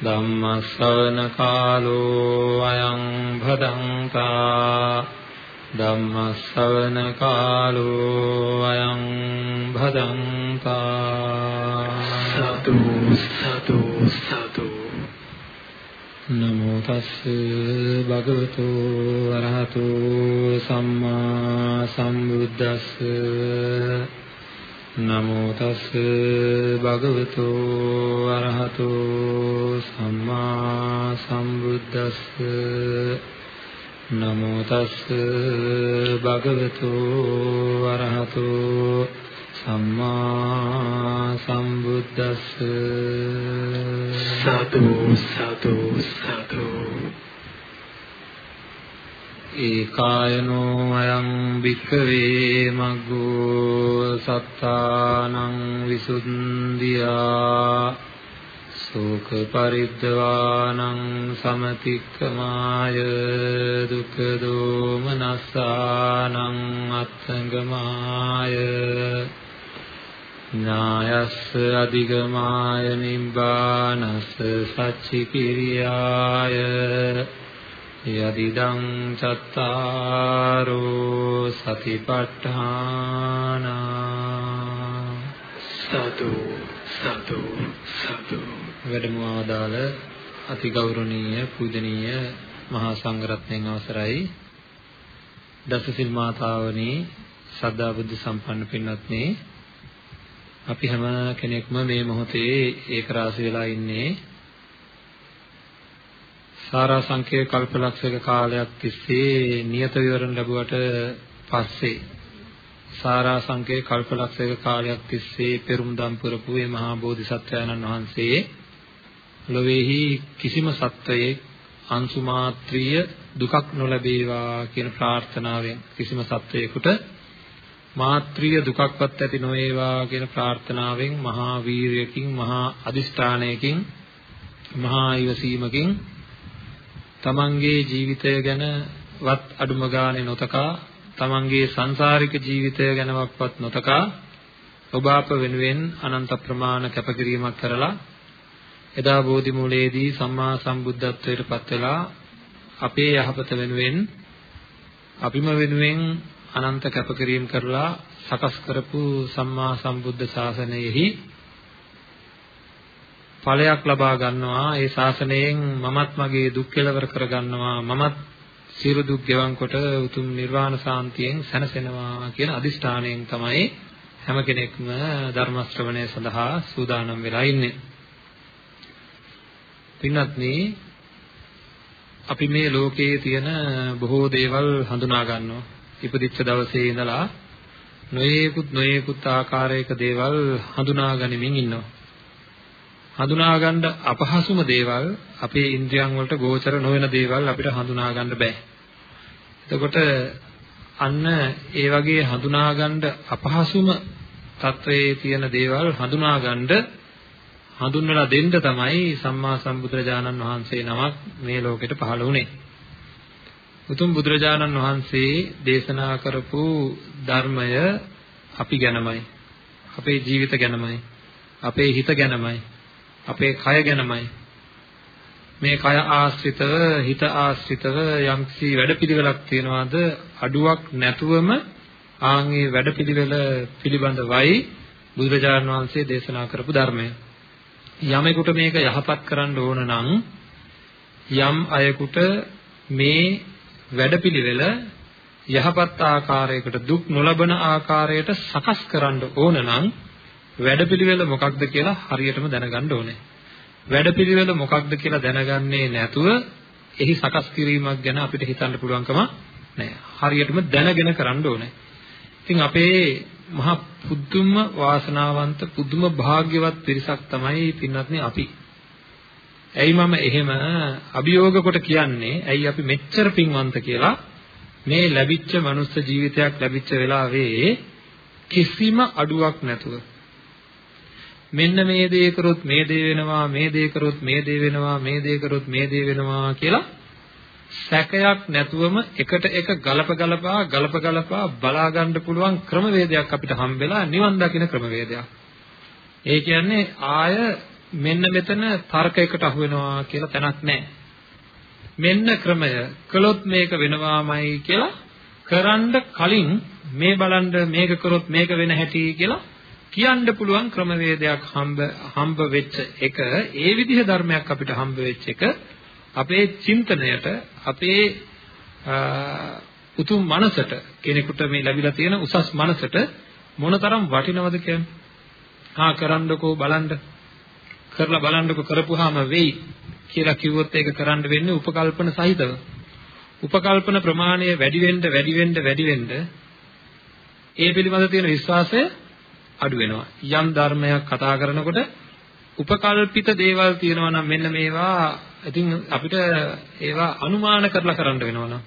ධම්මස්සවන කාලෝ අයං භදංතා ධම්මස්සවන කාලෝ අයං භදංතා සතු සතු සතු. නමෝ තස් භගවතු අරහතු සම්මා සම්බුද්දස්ස නමෝ තස් භගවතු අරහතු සම්මා සම්බුද්දස්ස. නමෝ තස් භගවතු අරහතු සම්මා සම්බුද්දස්ස. සතු සතු සතු. ඒකායනෝ අයං වික්ඛවේ මග්ගෝ සත්තානං විසුද්ධියා සෝක පරිද්දවානං සමතික්කමාය දුක්ඛ දෝමනස්සානං අත්ංගමාය ඥායස්ස අධිගමාය නිබ්බානස්ස සච්චිකිරියාය යදිදං චත්තාරෝ සතිපට්ඨාන සතු සතු සතු. වැඩම ආදාළ අති ගෞරවනීය පූජනීය මහා සංඝරත්නයන් අවසරයි. දසසිල් මාතාවනි සද්ධා බුද්ධ සම්පන්න පින්වත්නි. අපි හැම කෙනෙක්ම මේ මොහොතේ ඒක රාශි වෙලා ඉන්නේ සාරා සංකේ කල්පලක්ෂයක කාලයක් තිස්සේ නියත විවරණ ලැබුවට පස්සේ සාරා සංකේ කල්පලක්ෂයක කාලයක් තිස්සේ පෙරුම් දම් පුරපු මේ මහා බෝධිසත්වයන්න් වහන්සේ ලොවේහි කිසිම සත්වයේ අංශු මාත්‍රිය දුකක් නොලැබේවා කියන ප්‍රාර්ථනාවෙන් කිසිම සත්වයකට මාත්‍රිය දුකක්වත් ඇති නොවේවා කියන ප්‍රාර්ථනාවෙන් මහා වීරියකින් මහා අදිෂ්ඨානයකින් මහා ඊවසීමකින් තමන්ගේ ජීවිතය ගැන වත් අඩුම ගානේ නොතකා තමන්ගේ සංසාරික ජීවිතය ගැනවත් නොතකා ඔබ අප වෙනුවෙන් අනන්ත ප්‍රමාණ කැපකිරීමක් කරලා එදා බෝධි මූලයේදී සම්මා සම්බුද්ධත්වයට පත් වෙලා අපේ යහපත වෙනුවෙන් අපිම වෙනුවෙන් අනන්ත කැපකිරීම කරලා සකස් කරපු සම්මා සම්බුද්ධ ශාසනයෙහි ඵලයක් ලබා ගන්නවා ඒ ශාසනයෙන් මමත් මගේ දුක් කෙලවර කර ගන්නවා මමත් සියලු දුක් ගෙවන් කොට උතුම් නිර්වාණ සාන්තියෙන් සැනසෙනවා කියන අදිෂ්ඨානයෙන් තමයි හැම කෙනෙක්ම ධර්ම ශ්‍රවණය සඳහා සූදානම් වෙලා ඉන්නේ. පින්වත්නි අපි මේ ලෝකයේ තියෙන බොහෝ දේවල් හඳුනා ගන්නවා. ඉපදිච්ච දවසේ ඉඳලා නොයේකුත් නොයේකුත් ආකාරයක දේවල් හඳුනා ගනිමින් ඉන්නවා. හඳුනා ගන්න අපහසුම දේවල් අපේ ඉන්ද්‍රියන් වලට ගෝචර නොවන දේවල් අපිට හඳුනා ගන්න බෑ. එතකොට අන්න ඒ වගේ හඳුනා ගන්න අපහසුම තත්වයේ තියෙන දේවල් හඳුනා ගන්න හඳුන්වලා දෙන්න තමයි සම්මා සම්බුදුරජාණන් වහන්සේ නමක් මේ ලෝකෙට පහළ වුණේ. උතුම් බුදුරජාණන් වහන්සේ දේශනා කරපු ධර්මය අපි ගැනමයි. අපේ ජීවිත ගැනමයි. අපේ හිත ගැනමයි. අපේ කය ගැනමයි. මේ කය ආශ්‍රිතව හිත ආශ්‍රිතව යම්කිසි වැඩපිළිවෙලක් තියනවාද? අඩුවක් නැතුවම ආන්ගේ වැඩපිළිවෙල පිළිබඳවයි බුදුරජාණන් වහන්සේ දේශනා කරපු ධර්මය. යමෙකුට මේක යහපත් කරන්න ඕන නම් යම් අයෙකුට මේ වැඩපිළිවෙල යහපත් ආකාරයකට දුක් නොලබන ආකාරයට සකස් කරන්න ඕන නම් වැඩපිළිවෙල මොකක්ද කියලා හරියටම දැනගන්න ඕනේ. වැඩපිළිවෙල මොකක්ද කියලා දැනගන්නේ නැතුව එහි සකස් කිරීමක් ගැන අපිට හිතන්න පුළුවන්කම නැහැ. හරියටම දැනගෙන කරන්න ඕනේ. ඉතින් අපේ මහා පුදුම වාසනාවන්ත පුදුම භාග්‍යවත් පිරිසක් තමයි පින්වත්නි අපි. ඇයි මම එහෙම අභියෝග කොට කියන්නේ? ඇයි අපි මෙච්චර පින්වන්ත කියලා? මේ ලැබිච්ච මනුස්ස ජීවිතයක් ලැබිච්ච වෙලාවේ කිසිම අඩුවක් නැතුව මෙන්න මේ දේ කරොත් මේ දේ වෙනවා මේ දේ කරොත් මේ දේ වෙනවා මේ දේ කරොත් මේ දේ වෙනවා කියලා සැකයක් නැතුවම එකට එක ගලප ගලපා ගලප ගලපා බලා ගන්න පුළුවන් ක්‍රමවේදයක් අපිට හම්බෙලා නිවන් දකින ක්‍රමවේදයක්. ඒ කියන්නේ ආය මෙන්න මෙතන තර්කයකට අහු වෙනවා කියලා තැනක් නැහැ. මෙන්න ක්‍රමය කළොත් මේක වෙනවාමයි කියලා කරන්න කලින් මේ බලන්න මේක කරොත් මේක වෙන හැටි කියලා කියන්න පුළුවන් ක්‍රමවේදයක් හම්බ හම්බ වෙච්ච එක ඒ විදිහ ධර්මයක් අපිට හම්බ වෙච්ච එක අපේ චින්තනයට අපේ උතුම් මනසට කෙනෙකුට මේ ලැබිලා තියෙන උසස් මනසට මොනතරම් වටිනවද කියන්නේ. ආ කරන්නකෝ බලන්න. කරලා බලන්නකෝ කරපුවාම වෙයි කියලා කිව්වොත් ඒක කරන්න වෙන්නේ උපකල්පන සහිතව. උපකල්පන ප්‍රමාණය වැඩි වෙන්න වැඩි වෙන්න වැඩි වෙන්න ඒ පිළිබඳ තියෙන විශ්වාසය අඩු වෙනවා. යම් ධර්මයක් කතා කරනකොට උපකල්පිත දේවල් තියෙනවා නම් මෙන්න මේවා ඉතින් අපිට ඒවා අනුමාන කරලා කරන්න වෙනවා නම්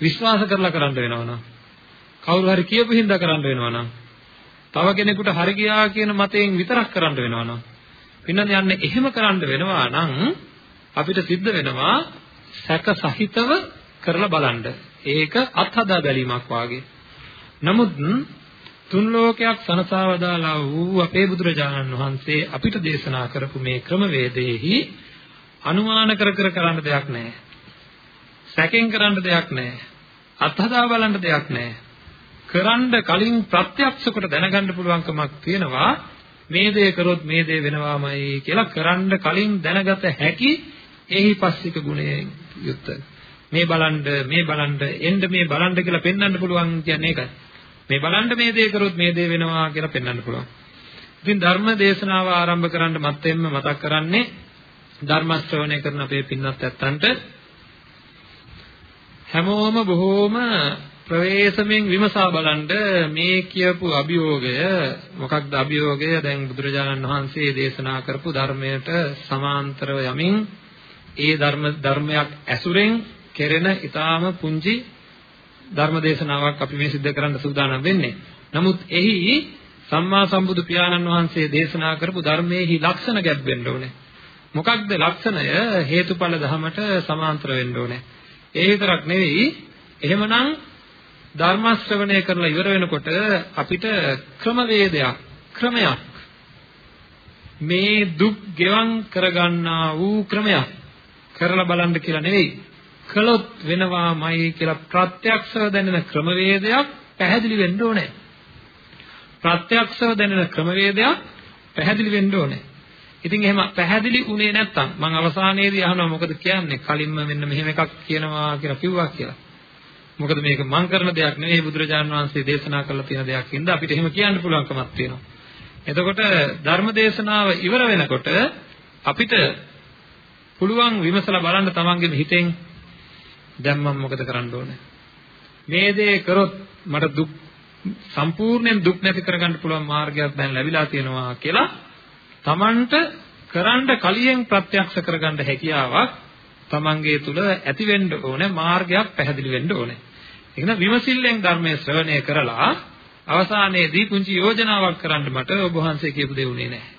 විශ්වාස කරලා කරන්න වෙනවා නම් කවුරු හරි කියපු හින්දා කරන්න වෙනවා නම් තව කෙනෙකුට හරි ගියා කියන මතයෙන් විතරක් කරන්න වෙනවා නම් පින්නද යන්නේ එහෙම කරන්න වෙනවා නම් අපිට සිද්ධ වෙනවා සැක සහිතව කරලා බලන්න. ඒක අත්හදා බැලීමක් වාගේ. නමුත් තුන් ලෝකයක් සනසවදාලා වූ අපේ බුදුරජාණන් වහන්සේ අපිට දේශනා කරපු මේ ක්‍රමවේදයේහි අනුමාන කර කර කරන්න දෙයක් නැහැ. සැකෙන් කරන්න දෙයක් නැහැ. අත්හදා බලන්න දෙයක් නැහැ. කරන්න කලින් ප්‍රත්‍යක්ෂ කොට දැනගන්න පුළුවන්කමක් තියෙනවා මේ දේ කරොත් මේ දේ වෙනවාමයි කියලා කරන්න කලින් දැනගත හැකි එහි පස්සික ගුණයෙන් යුක්ත මේ බලන්න මේ බලන්න එන්න මේ බලන්න කියලා පෙන්වන්න පුළුවන් කියන්නේ ඒකයි මේ බලන්න මේ දේ කරොත් මේ දේ වෙනවා කියලා පෙන්වන්න පුළුවන්. ඉතින් ධර්ම දේශනාව ආරම්භ කරන්න මත්තෙන්ම මතක් කරන්නේ ධර්ම ශ්‍රවණය කරන අපේ පින්වත් ඇත්තන්ට හැමෝම බොහෝම ප්‍රවේශමෙන් විමසා බලන්න මේ කියපු අභියෝගය මොකක්ද අභියෝගය? දැන් බුදුරජාණන් වහන්සේ දේශනා කරපු ධර්මයට සමාන්තරව යමින් ඒ ධර්ම ධර්මයක් ඇසුරෙන් කෙරෙන ඊටාම පුංචි ධර්ම දේශනාවක් අපි මේ සිද්ධ කරන්න සූදානම් වෙන්නේ. නමුත් එහි සම්මා සම්බුදු පියාණන් වහන්සේ දේශනා කරපු ධර්මයේහි ලක්ෂණ ගැබ් වෙන්න ඕනේ. මොකක්ද ලක්ෂණය? හේතුඵල ධමයට සමාන්තර වෙන්න ඕනේ. ඒ විතරක් නෙවෙයි එහෙමනම් ධර්ම ශ්‍රවණය කරලා ඉවර වෙනකොට අපිට ක්‍රමවේදයක් ක්‍රමයක් මේ දුක් ගෙවන් කරගන්නා වූ ක්‍රමයක් කරලා බලන්න කියලා නෙවෙයි කළොත් වෙනවාමයි කියලා ප්‍රත්‍යක්ෂව දැනෙන ක්‍රමවේදයක් පැහැදිලි වෙන්න ඕනේ. ප්‍රත්‍යක්ෂව දැනෙන ක්‍රමවේදයක් පැහැදිලි වෙන්න ඕනේ. ඉතින් එහෙම පැහැදිලි උනේ නැත්තම් මම අවසානයේදී අහනවා මොකද කියන්නේ? කලින්ම මෙන්න මෙහෙම එකක් කියනවා කියලා කිව්වා කියලා. මොකද මේක මං කරන දෙයක් නෙවෙයි බුදුරජාණන් වහන්සේ දේශනා කරලා තියෙන දෙයක් හින්දා අපිට එහෙම කියන්න පුළුවන්කමක් තියෙනවා. එතකොට ධර්ම දේශනාව ඉවර වෙනකොට අපිට පුළුවන් විමසලා බලන්න තමන්ගේ හිතෙන් දැන් මම මොකද කරන්න ඕනේ? මේ දේ කරොත් මට දුක් සම්පූර්ණයෙන් දුක් නැති කරගන්න පුළුවන් මාර්ගයක් දැන් ලැබිලා තියෙනවා කියලා තමන්ට කරන්න කලියෙන් ප්‍රත්‍යක්ෂ කරගන්න හැකියාවක් තමන්ගේ තුල ඇති වෙන්න ඕනේ මාර්ගයක් පැහැදිලි වෙන්න ඕනේ. ඒක නම් විමසිල්ලෙන් ධර්මයේ ශ්‍රවණය කරලා අවසානයේදී පුංචි යෝජනාවක් කරන්න මට ඔබ වහන්සේ කියපු දේ උනේ නැහැ.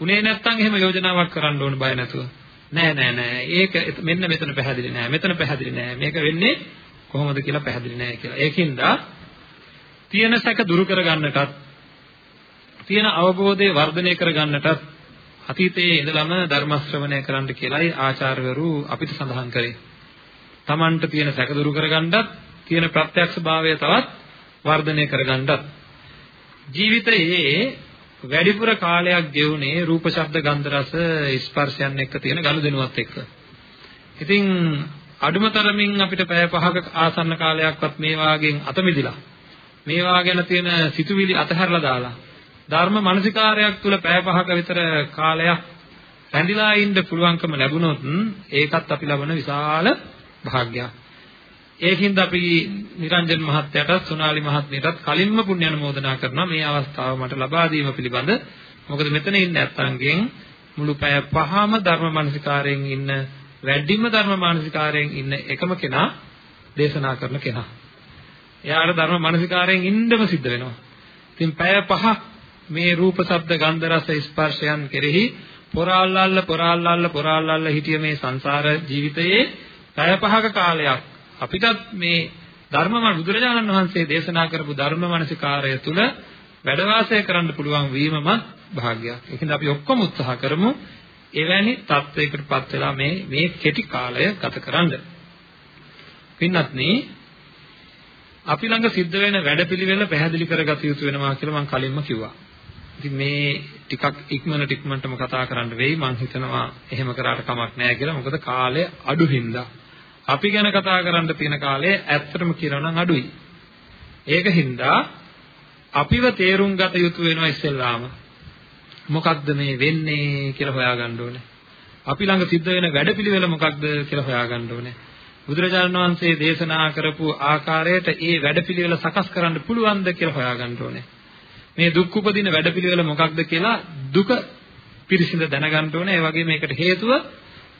උනේ නැත්තම් එහෙම යෝජනාවක් කරන්න ඕන බය නැතුව. නෑ නෑ නෑ ඒක මෙන්න මෙතන පැහැදිලි නෑ මෙතන පැහැදිලි නෑ මේක වෙන්නේ කොහොමද කියලා පැහැදිලි නෑ කියලා. ඒකින්ද තියෙන සැක දුරු කරගන්නටත් තියෙන අවබෝධය වර්ධනය කරගන්නටත් අතීතයේ ඉඳලම ධර්ම ශ්‍රවණය කරන්න කියලායි ආචාර්යවරු අපිට සඳහන් කරේ. Tamanට තියෙන සැක දුරු කරගන්නත් තියෙන ප්‍රත්‍යක්ෂ භාවය තවත් වර්ධනය කරගන්නත් ජීවිතයේ වැඩිපුර කාලයක් ගෙවුනේ රූප ශබ්ද ගන්ධ රස ස්පර්ශයන් එක්ක තියෙන ගනුදෙනුවත් එක්ක. ඉතින් අඩුම තරමින් අපිට පැය පහක ආසන්න කාලයක්වත් මේ වාගෙන් අත මිදිලා මේ වා ගැන තියෙන සිතුවිලි අතහැරලා දාලා ධර්ම මානසිකාරයක් තුල පැය පහක විතර කාලයක් රැඳිලා ඉන්න පුළුවන්කම ලැබුණොත් ඒකත් අපි ලබන විශාල භාග්යක්. ඒකින්ද අපි නිරංජන් මහත්තයාට සුනාලි මහත්මියටත් කලින්ම පුණ්‍ය අනුමෝදනා කරනවා මේ අවස්ථාව මට ලබා දීම පිළිබඳ. මොකද මෙතන ඉන්න ඇත්තන්ගෙන් මුළු පැය පහම ධර්ම මානසිකාරයෙන් ඉන්න වැඩිම ධර්ම මානසිකාරයෙන් ඉන්න එකම කෙනා දේශනා කරන කෙනා. එයාට ධර්ම මානසිකාරයෙන් ඉන්නම සිද්ධ වෙනවා. ඉතින් පැය පහ මේ රූප, ශබ්ද, ගන්ධ, රස, ස්පර්ශයන් කෙරෙහි පොරාල්ලල්ල පොරාල්ලල්ල පොරාල්ලල්ල හිටිය මේ සංසාර ජීවිතයේ පැය පහක කාලයක් අපිටත් මේ ධර්මම බුදුරජාණන් වහන්සේ දේශනා කරපු ධර්ම මානසිකාරය තුල වැඩ වාසය කරන්න පුළුවන් වීමමත් භාග්‍යයක්. ඒකෙන්ද අපි ඔක්කොම උත්සාහ කරමු එවැනි තත්වයකටපත් වෙලා මේ මේ කෙටි කාලය ගත කරන්න. පින්වත්නි අපි ළඟ සිද්ධ වෙන වැඩපිළිවෙල පැහැදිලි කරගත යුතු වෙනවා කියලා මම කලින්ම කිව්වා. ඉතින් මේ ටිකක් ඉක්මනට ඉක්මනටම කතා කරන්න වෙයි මම හිතනවා එහෙම කරාට කමක් නැහැ කියලා. මොකද කාලය අඩු හින්දා. අපි ගැන කතා කරන්න තියෙන කාලය ඇත්තටම කියනවා නම් අඩුයි. ඒක හින්දා අපිව තේරුම් ගත යුතු වෙනවා ඉස්සෙල්ලාම. මොකක්ද මේ වෙන්නේ කියලා හොයාගන්න ඕනේ. අපි ළඟ සිද්ධ වෙන වැඩපිළිවෙල මොකක්ද කියලා හොයාගන්න ඕනේ. බුදුරජාණන් වහන්සේ දේශනා කරපු ආකාරයට ඒ වැඩපිළිවෙල සකස් කරන්න පුළුවන්ද කියලා හොයාගන්න ඕනේ. මේ දුක් උපදින වැඩපිළිවෙල මොකක්ද කියලා දුක පිරිසිඳ දැනගන්න ඕනේ. ඒ වගේම මේකට හේතුව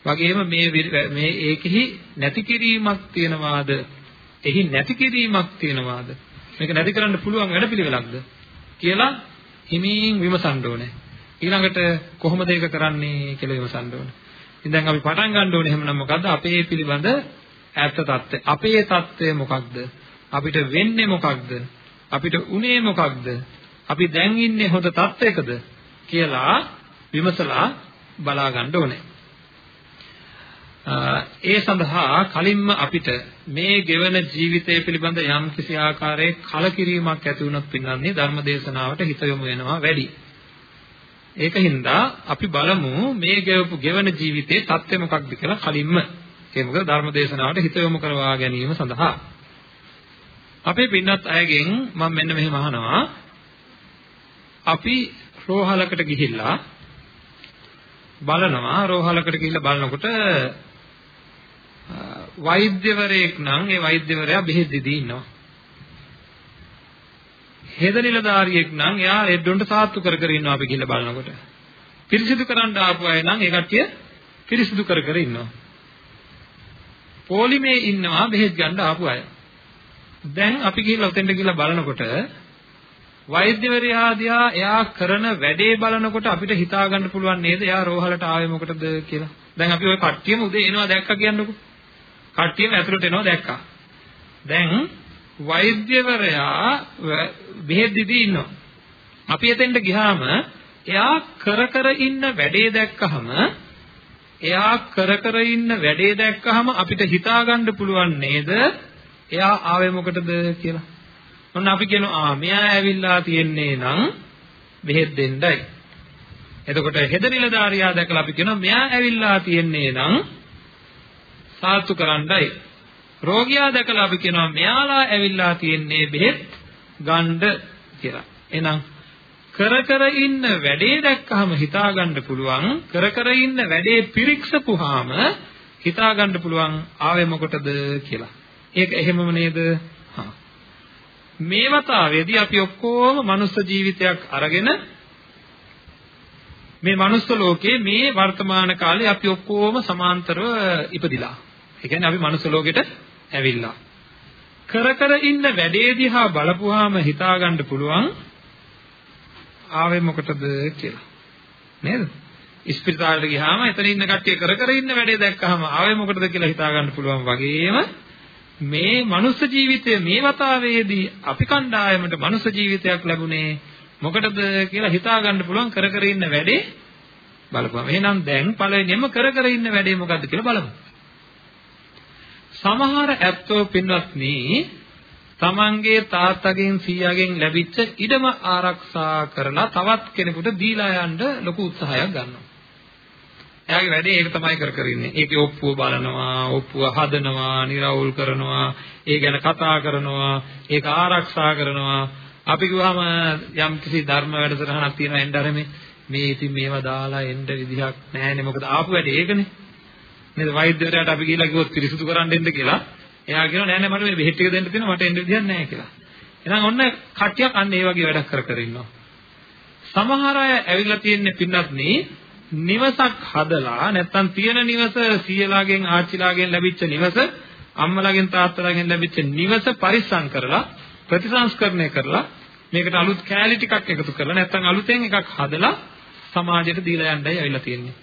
වගේම මේ මේ ඒකෙහි නැති කිරීමක් තියනවාද? එහි නැති කිරීමක් තියනවාද? මේක නැති කරන්න පුළුවන් වැඩපිළිවෙලක්ද කියලා හිමින් විමසන්න ඕනේ. ඊළඟට කොහොමද ඒක කරන්නේ කියලා විමසන්න ඕනේ. ඉතින් දැන් අපි පටන් ගන්න ඕනේ එහෙමනම් මොකද්ද? අපේ පිළිබඳ ඇත්ත తත්ත්වය. අපේ తත්ත්වය මොකක්ද? අපිට වෙන්නේ මොකක්ද? අපිට උනේ මොකක්ද? අපි දැන් ඉන්නේ හොඳ තත්ත්වයකද කියලා විමසලා බලා ගන්න ඕනේ. ඒ සඳහා කලින්ම අපිට මේ ගෙවන ජීවිතය පිළිබඳ යම් කිසි ආකාරයක කලකිරීමක් ඇති වුණොත් පින්නන්නේ ධර්ම දේශනාවට හිත යොමු වෙනවා වැඩි. ඒකින්ද අපි බලමු මේ ගෙවපු ගෙවන ජීවිතයේ தත්ත්වය මොකක්ද කියලා කලින්ම. ඒ මොකද ධර්ම දේශනාවට හිත යොමු කරවා ගැනීම සඳහා. අපේ පින්නත් අයගෙන් මම මෙන්න මෙහෙම අහනවා. අපි රෝහලකට ගිහිල්ලා බලනවා රෝහලකට ගිහිල්ලා බලනකොට වෛද්‍යවරයෙක් නම් ඒ වෛද්‍යවරයා බෙහෙත් දීදී ඉන්නවා. හෙද නිලධාරියෙක් නම් එයා රෙඩ්ඩොන්ට සාත්තු කර කර ඉන්නවා අපි ගිහිල්ලා බලනකොට. පිරිසිදු කරන්න ආපු අය නම් ඒ කට්ටිය පිරිසිදු කර කර ඉන්නවා. පොලිමේ ඉන්නවා බෙහෙත් ගන්න ආපු අය. දැන් අපි ගිහිල්ලා උතෙන්ට ගිහිල්ලා බලනකොට වෛද්‍යවරයා දිහා එයා කරන වැඩේ බලනකොට අපිට හිතා ගන්න පුළුවන් නේද එයා රෝහලට ආවේ මොකටද කියලා. දැන් අපි ওই කට්ටියම උදේ එනවා දැක්කා කියන්නකෝ. කට්ටියම ඇතුළට එනවා දැක්කා. දැන් වෛද්‍යවරයා බෙහෙත් දීදී ඉන්නවා. අපි එතෙන්ට ගියාම එයා කර කර ඉන්න වැඩේ දැක්කහම එයා කර කර ඉන්න වැඩේ දැක්කහම අපිට හිතා ගන්න පුළුවන් නේද එයා ආවේ මොකටද කියලා. ඔන්න අපි කියනවා ආ මෙයා ඇවිල්ලා තියෙන්නේ නම් බෙහෙත් දෙන්නයි. එතකොට හෙද නිලධාරියා දැකලා අපි කියනවා මෙයා ඇවිල්ලා තියෙන්නේ නම් සාත්තු කරන්නයි. රෝගියා දැකලා අපි කියනවා මෙයාලා ඇවිල්ලා තියෙන්නේ බෙහෙත් ගන්න කියලා. එහෙනම් කර කර ඉන්න වැඩේ දැක්කහම හිතා ගන්න පුළුවන් කර කර ඉන්න වැඩේ පිරික්සපුවාම හිතා ගන්න පුළුවන් ආවේ මොකටද කියලා. ඒක එහෙමම නේද? හා. මේ වතාවේදී අපි ඔක්කොම මනුස්ස ජීවිතයක් අරගෙන මේ මනුස්ස ලෝකේ මේ වර්තමාන කාලේ අපි ඔක්කොම සමාන්තරව ඉපදිලා. ඒ කියන්නේ අපි මනුස්ස ලෝකෙට ඇවිල්ලා. කර කර ඉන්න වැඩේ දිහා බලපුවාම හිතා ගන්න පුළුවන් ආවේ මොකටද කියලා. නේද? ඉස්පිරිතාලෙට ගියාම එතන ඉන්න කට්ටිය කර කර ඉන්න වැඩේ දැක්කහම ආවේ මොකටද කියලා හිතා ගන්න පුළුවන් වගේම මේ මනුස්ස ජීවිතය මේ වතාවේදී අපි කණ්ඩායමට මනුස්ස ජීවිතයක් ලැබුණේ මොකටද කියලා හිතා ගන්න පුළුවන් කර කර ඉන්න වැඩේ බලපුවම. එහෙනම් දැන් පළවෙනියෙන්ම කර කර ඉන්න වැඩේ මොකද්ද කියලා බලමු. සමහර ඇත්තෝ පින්වත්නි තමන්ගේ තාත්තගෙන් සීයාගෙන් ලැබිච්ච ඉඩම ආරක්ෂා කරලා තවත් කෙනෙකුට දීලා යන්න ලොකු උත්සාහයක් ගන්නවා. එයාගේ වැඩේ ඒක තමයි කර කර ඉන්නේ. ඒකේ ඔප්පුව බලනවා, ඔප්පුව හදනවා, निराවුල් කරනවා, ඒ ගැන කතා කරනවා, ඒක ආරක්ෂා කරනවා. අපි කිව්වම යම් කිසි ධර්ම වැඩසටහනක් තියෙනවා එන්න අර මේ මේ ඉතින් මේවා දාලා එන්න විදිහක් නැහැනේ. මොකද ආපු වැඩේ ඒකනේ. නේද වෛද්‍යවරයාට අපි ගිහිල්ලා කිව්වොත් පිරිසුදු කරන්න එන්න කියලා එයා කියනවා නෑ නෑ මට මේ බෙහෙත් ටික දෙන්න තියෙනවා මට එන්න විදියක් නෑ කියලා. එහෙනම් ඔන්න කට්ටියක් අන්න ඒ වගේ වැඩක් කර කර ඉන්නවා. සමහර අය ඇවිල්ලා තියෙන්නේ පින්නත් නිවසක් හදලා නැත්තම් තියෙන නිවස සීයලාගෙන් ආච්චිලාගෙන් ලැබිච්ච නිවස අම්මලාගෙන් තාත්තලාගෙන් ලැබිච්ච නිවස පරිස්සම් කරලා ප්‍රතිසංස්කරණය කරලා මේකට අලුත් කෑලි ටිකක් එකතු කරලා නැත්නම් අලුතෙන් එකක් හදලා සමාජයට දීලා යන්නයි ඇවිල්ලා තියෙන්නේ.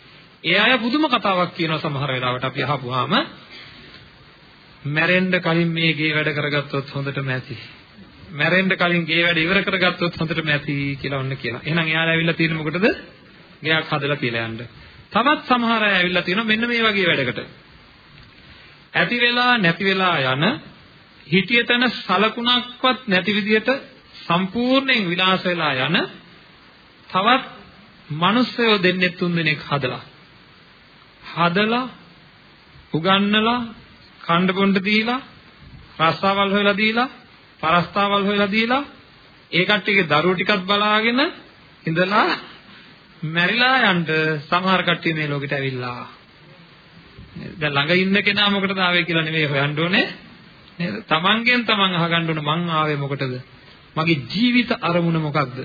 ඒ අය පුදුම කතාවක් කියනවා සමහර වෙලාවට අපි අහපුවාම මැරෙන්න කලින් මේ ගේ වැඩ කරගත්තොත් හොඳටම ඇති. මැරෙන්න කලින් ගේ වැඩ ඉවර කරගත්තොත් හොඳටම ඇති කියලා ඔන්න කියනවා. එහෙනම් එයාලා ඇවිල්ලා තියෙන්නේ මොකටද? ගයක් හදලා කියලා යන්න. තවත් සමහර අය ඇවිල්ලා තියෙනවා මෙන්න මේ වගේ වැඩකට. ඇති වෙලා නැති වෙලා යන හිතිය තන සලකුණක්වත් නැති විදියට සම්පූර්ණයෙන් විනාශ වෙලා යන තවත් මිනිස්සයෝ දෙන්නේ තුන් දෙනෙක් හදලා. හදලා උගන්නලා කණ්ඩ බොණ්ඩ දීලා රස්සාවල් හොයලා දීලා පරස්තාවල් හොයලා දීලා ඒ කට්ටියගේ දරුවෝ ටිකක් බලාගෙන ඉඳලා මැරිලා යන්න සමහර කට්ටිය මේ ලෝකෙට ඇවිල්ලා. දැන් ළඟ ඉන්න කෙනා මොකටද ආවේ කියලා නෙමෙයි හොයන්න ඕනේ. නේද? තමන්ගෙන් තමන් අහගන්න ඕනේ මං ආවේ මොකටද? මගේ ජීවිත අරමුණ මොකක්ද?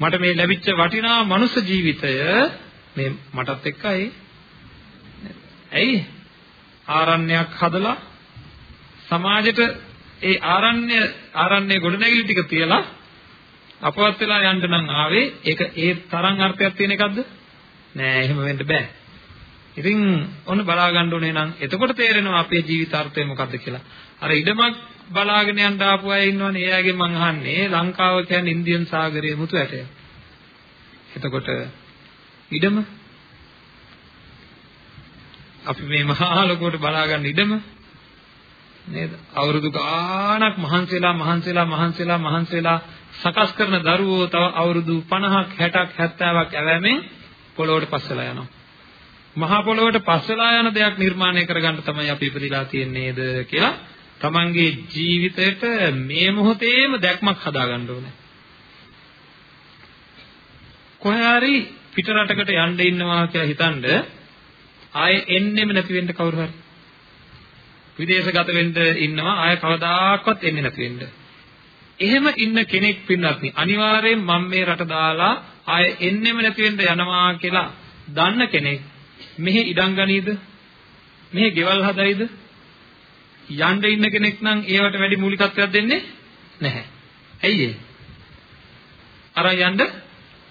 මට මේ ලැබිච්ච වටිනා මනුස්ස ජීවිතය මේ මටත් එක්කයි. ඇයි? ආරණ්‍යයක් හදලා සමාජෙට ඒ ආරණ්‍ය ආරණ්‍ය ගොඩනැගිලි ටික තියලා අපවත් වෙලා යන්න නම් ආවේ. ඒක ඒ තරම් අර්ථයක් තියෙන එකක්ද? නෑ එහෙම වෙන්න බෑ. ඉතින් ඔන්න බලා ගන්න ඕනේ නම් එතකොට තේරෙනවා අපේ ජීවිතාර්ථය මොකක්ද කියලා. අර ඉඩමක් බලාගෙන යන්න ආපු අය ඉන්නවනේ. ඒ අයගෙන් මං අහන්නේ ලංකාව කියන්නේ ඉන්දියන් සාගරයේ මුතු ඇටය එතකොට ඉඩම? අපි මේ මහා ලෝකයට බලා ගන්න ඉඩම? නේද? අවුරුදු ගාණක් මහන්සිලා මහන්සිලා මහන්සිලා මහන්සිලා සකස් කරන දරුවෝ තව අවුරුදු 50ක් 60ක් 70ක් ඇවෑමෙන් පොළොවට පස්සලා යනවා. මහා පොළොවට පස්සලා යන දෙයක් නිර්මාණය කරගන්න තමයි අපි ඉපදිලා තියෙන්නේද කියලා තමන්ගේ ජීවිතයට මේ මොහොතේම දැක්මක් හදාගන්න ඕනේ. කොහේ හරි පිට රටකට යන්න ඉන්නවා කියලා හිතනද ආයේ එන්නෙම නැති වෙන්න කවුරු හරි විදේශගත වෙන්න ඉන්නවා ආය කවදාකවත් එන්නේ නැති වෙන්න. එහෙම ඉන්න කෙනෙක් පින්නත් අනිවාර්යෙන් මම මේ රට දාලා ආය එන්නෙම නැති වෙන්න යනවා කියලා දන්න කෙනෙක් මෙහි ඉඩම් ගනීද? මෙහි ගෙවල් හදයිද? යන්න ඉන්න කෙනෙක් නම් ඒවට වැඩි මූලිකත්වයක් දෙන්නේ නැහැ. ඇයි ඒ? අර යන්න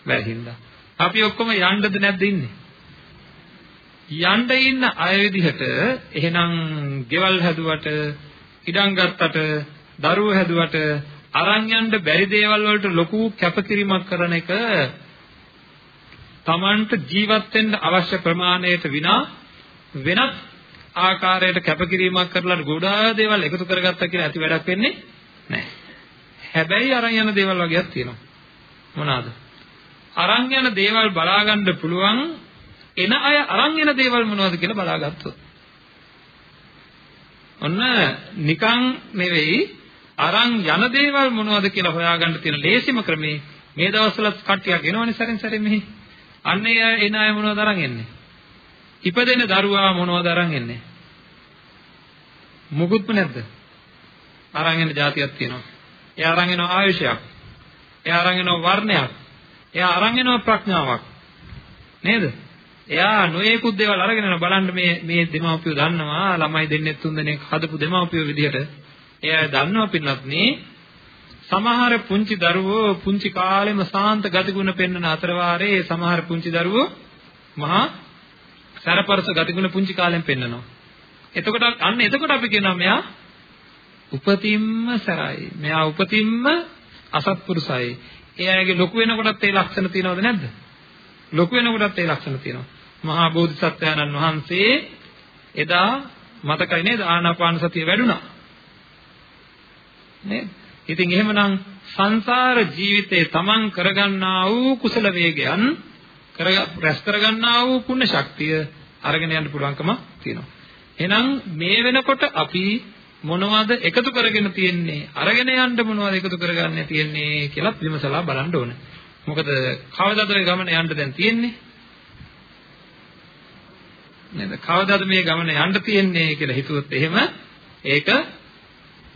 බැරි හින්දා. අපි ඔක්කොම යන්නද නැද්ද ඉන්නේ? යන්න ඉන්න අය විදිහට එහෙනම් ගෙවල් හැදුවට ඉඩම් ගත්තට දරුවෝ හැදුවට අරන් යන්න බැරි දේවල් වලට ලොකු කැපකිරීමක් කරන එක Tamanට ජීවත් වෙන්න අවශ්‍ය ප්‍රමාණයට විනා වෙනත් ආකාරයකට කැපකිරීමක් කරලා ගොඩාක් දේවල් එකතු කරගත්තා කියලා ඇති වැඩක් වෙන්නේ නැහැ. හැබැයි අරන් යන දේවල් වගේක් තියෙනවා. මොනවාද? අරන් යන දේවල් බලා ගන්න පුළුවන් එන අය අරන් එන දේවල් මොනවද කියලා බලාගත්තොත්. ඔන්න නිකන් නෙවෙයි අරන් යන දේවල් මොනවද කියලා හොයාගන්න තියෙන ලේසිම ක්‍රමේ මේ දවස්වල කට්ටියක් එනවනේ සැරෙන් සැරේ මෙහි. අන්න ඒ එන අය මොනවද අරන් එන්නේ? ඉපදෙන දරුවා මොනවද අරන් එන්නේ? මුකුත්ම නැද්ද? අරන් එන જાතියක් තියෙනවා. එයා අරන් එන ආයුෂයක්. එයා අරන් එන වර්ණයක්. එයා අරන් එන ප්‍රඥාවක්. නේද? එයා නොයේකුත් දේවල් අරගෙන යන බලන්න මේ මේ දෙමාපියෝ දන්නවා ළමයි දෙන්නේ තුන් දෙනෙක් හදපු දෙමාපියෝ විදිහට එයා දන්නවා පින්නත් නේ සමහර පුංචි දරුවෝ පුංචි කාලෙම සාන්ත ගතිගුණ පෙන්වන අතර වාරේ සමහර පුංචි දරුවෝ මහා සරපරස ගතිගුණ පුංචි කාලෙන් පෙන්වනවා එතකොට අන්න එතකොට අපි කියනවා මෙයා උපතින්ම සරයි මෙයා උපතින්ම අසත්පුරුසයි එයාගේ ලොකු වෙනකොටත් ඒ ලක්ෂණ තියෙනවද නැද්ද ලොකු වෙනකොටත් ඒ ලක්ෂණ තියෙනවා. මහා බෝධිසත්වයන්න් වහන්සේ එදා මතකයි නේද ආනාපාන සතිය වැඩුණා. නේද? ඉතින් එහෙමනම් සංසාර ජීවිතේ තමන් කරගන්නා වූ කුසල වේගයන් කර රැස් කරගන්නා වූ පුණ්‍ය ශක්තිය අරගෙන යන්න පුළුවන්කම තියෙනවා. එහෙනම් මේ වෙනකොට අපි මොනවද එකතු කරගෙන තියෙන්නේ අරගෙන යන්න මොනවද එකතු කරගන්න තියෙන්නේ කියලා විමසලා බලන්න ඕනේ. මොකද කවදාද මේ ගමන යන්න දැන් තියෙන්නේ? නේද? කවදාද මේ ගමන යන්න තියෙන්නේ කියලා හිතුවොත් එහෙම ඒක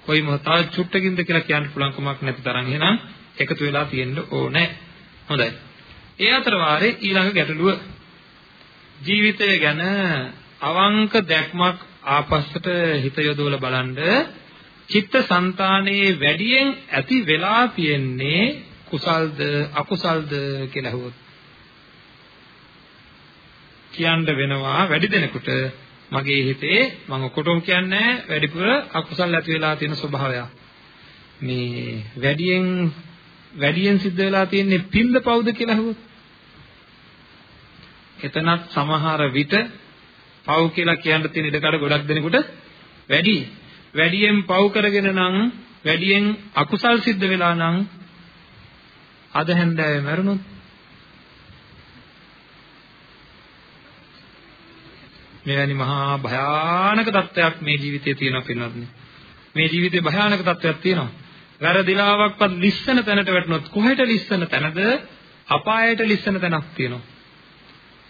කොයි මොහොතාව චුට්ටකින්ද කියලා කියන්න පුළුවන් කමක් නැති තරම් එහෙනම් එකතු වෙලා තියෙන්න ඕනේ. හොඳයි. ඒ අතර වාරේ ඊළඟ ගැටලුව ජීවිතය ගැන අවංක දැක්මක් ආපස්සට හිත යොදවලා බලන්න චිත්ත સંතානයේ වැඩියෙන් ඇති වෙලා තියෙන්නේ කුසල්ද අකුසල්ද කියලා අහුවොත් කියන්න වෙනවා වැඩි දෙනෙකුට මගේ හිතේ මම ඔකොටම කියන්නේ වැඩිපුර අකුසල් ඇති වෙලා තියෙන ස්වභාවය. මේ වැඩියෙන් වැඩියෙන් සිද්ධ වෙලා තියෙන්නේ පින්ද පවුද කියලා අහුවොත් එතනත් සමහර විට පව් කියලා කියන්න තියෙන ඉඩකඩ ගොඩක් දෙනෙකුට වැඩි. වැඩියෙන් පව් කරගෙන නම් වැඩියෙන් අකුසල් සිද්ධ වෙලා නම් අද හැන්දෑවේ මරුණොත් මෙවැනි මහා භයානක තත්ත්වයක් මේ ජීවිතයේ තියෙනවා පින්වත්නි. මේ ජීවිතේ භයානක තත්ත්වයක් තියෙනවා. වැරදිලාවක්වත් ලිස්සන තැනට වැටුනොත් කොහෙට ලිස්සන තැනද? අපායට ලිස්සන තැනක් තියෙනවා.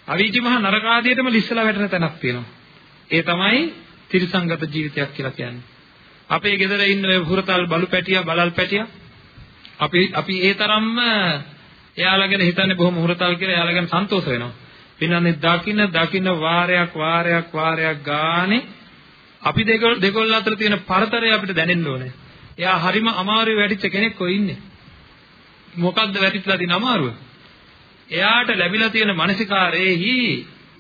අවීචි මහ නරක ආදියටම ලිස්සලා වැටෙන තැනක් තියෙනවා. ඒ තමයි තිරිසංගත ජීවිතයක් කියලා කියන්නේ. අපේ ගෙදර ඉන්න ඔය හුරතල් බලු පැටියා බලල් පැටියා අපි අපි ඒ තරම්ම එයාලා ගැන හිතන්නේ බොහොම හුරතල් කියලා එයාලා ගැන සන්තෝෂ වෙනවා. පින්නන්නේ දකින්න දකින්න වාරයක් වාරයක් වාරයක් ගානේ අපි දෙකොල්ල දෙකොල්ල අතර තියෙන පරතරය අපිට දැනෙන්න ඕනේ. එයා හරිම අමාරුවේ වැටිච්ච කෙනෙක් කොයි ඉන්නේ. මොකද්ද වැටිట్లా තියෙන අමාරුව? එයාට ලැබිලා තියෙන මානසිකාරයේහි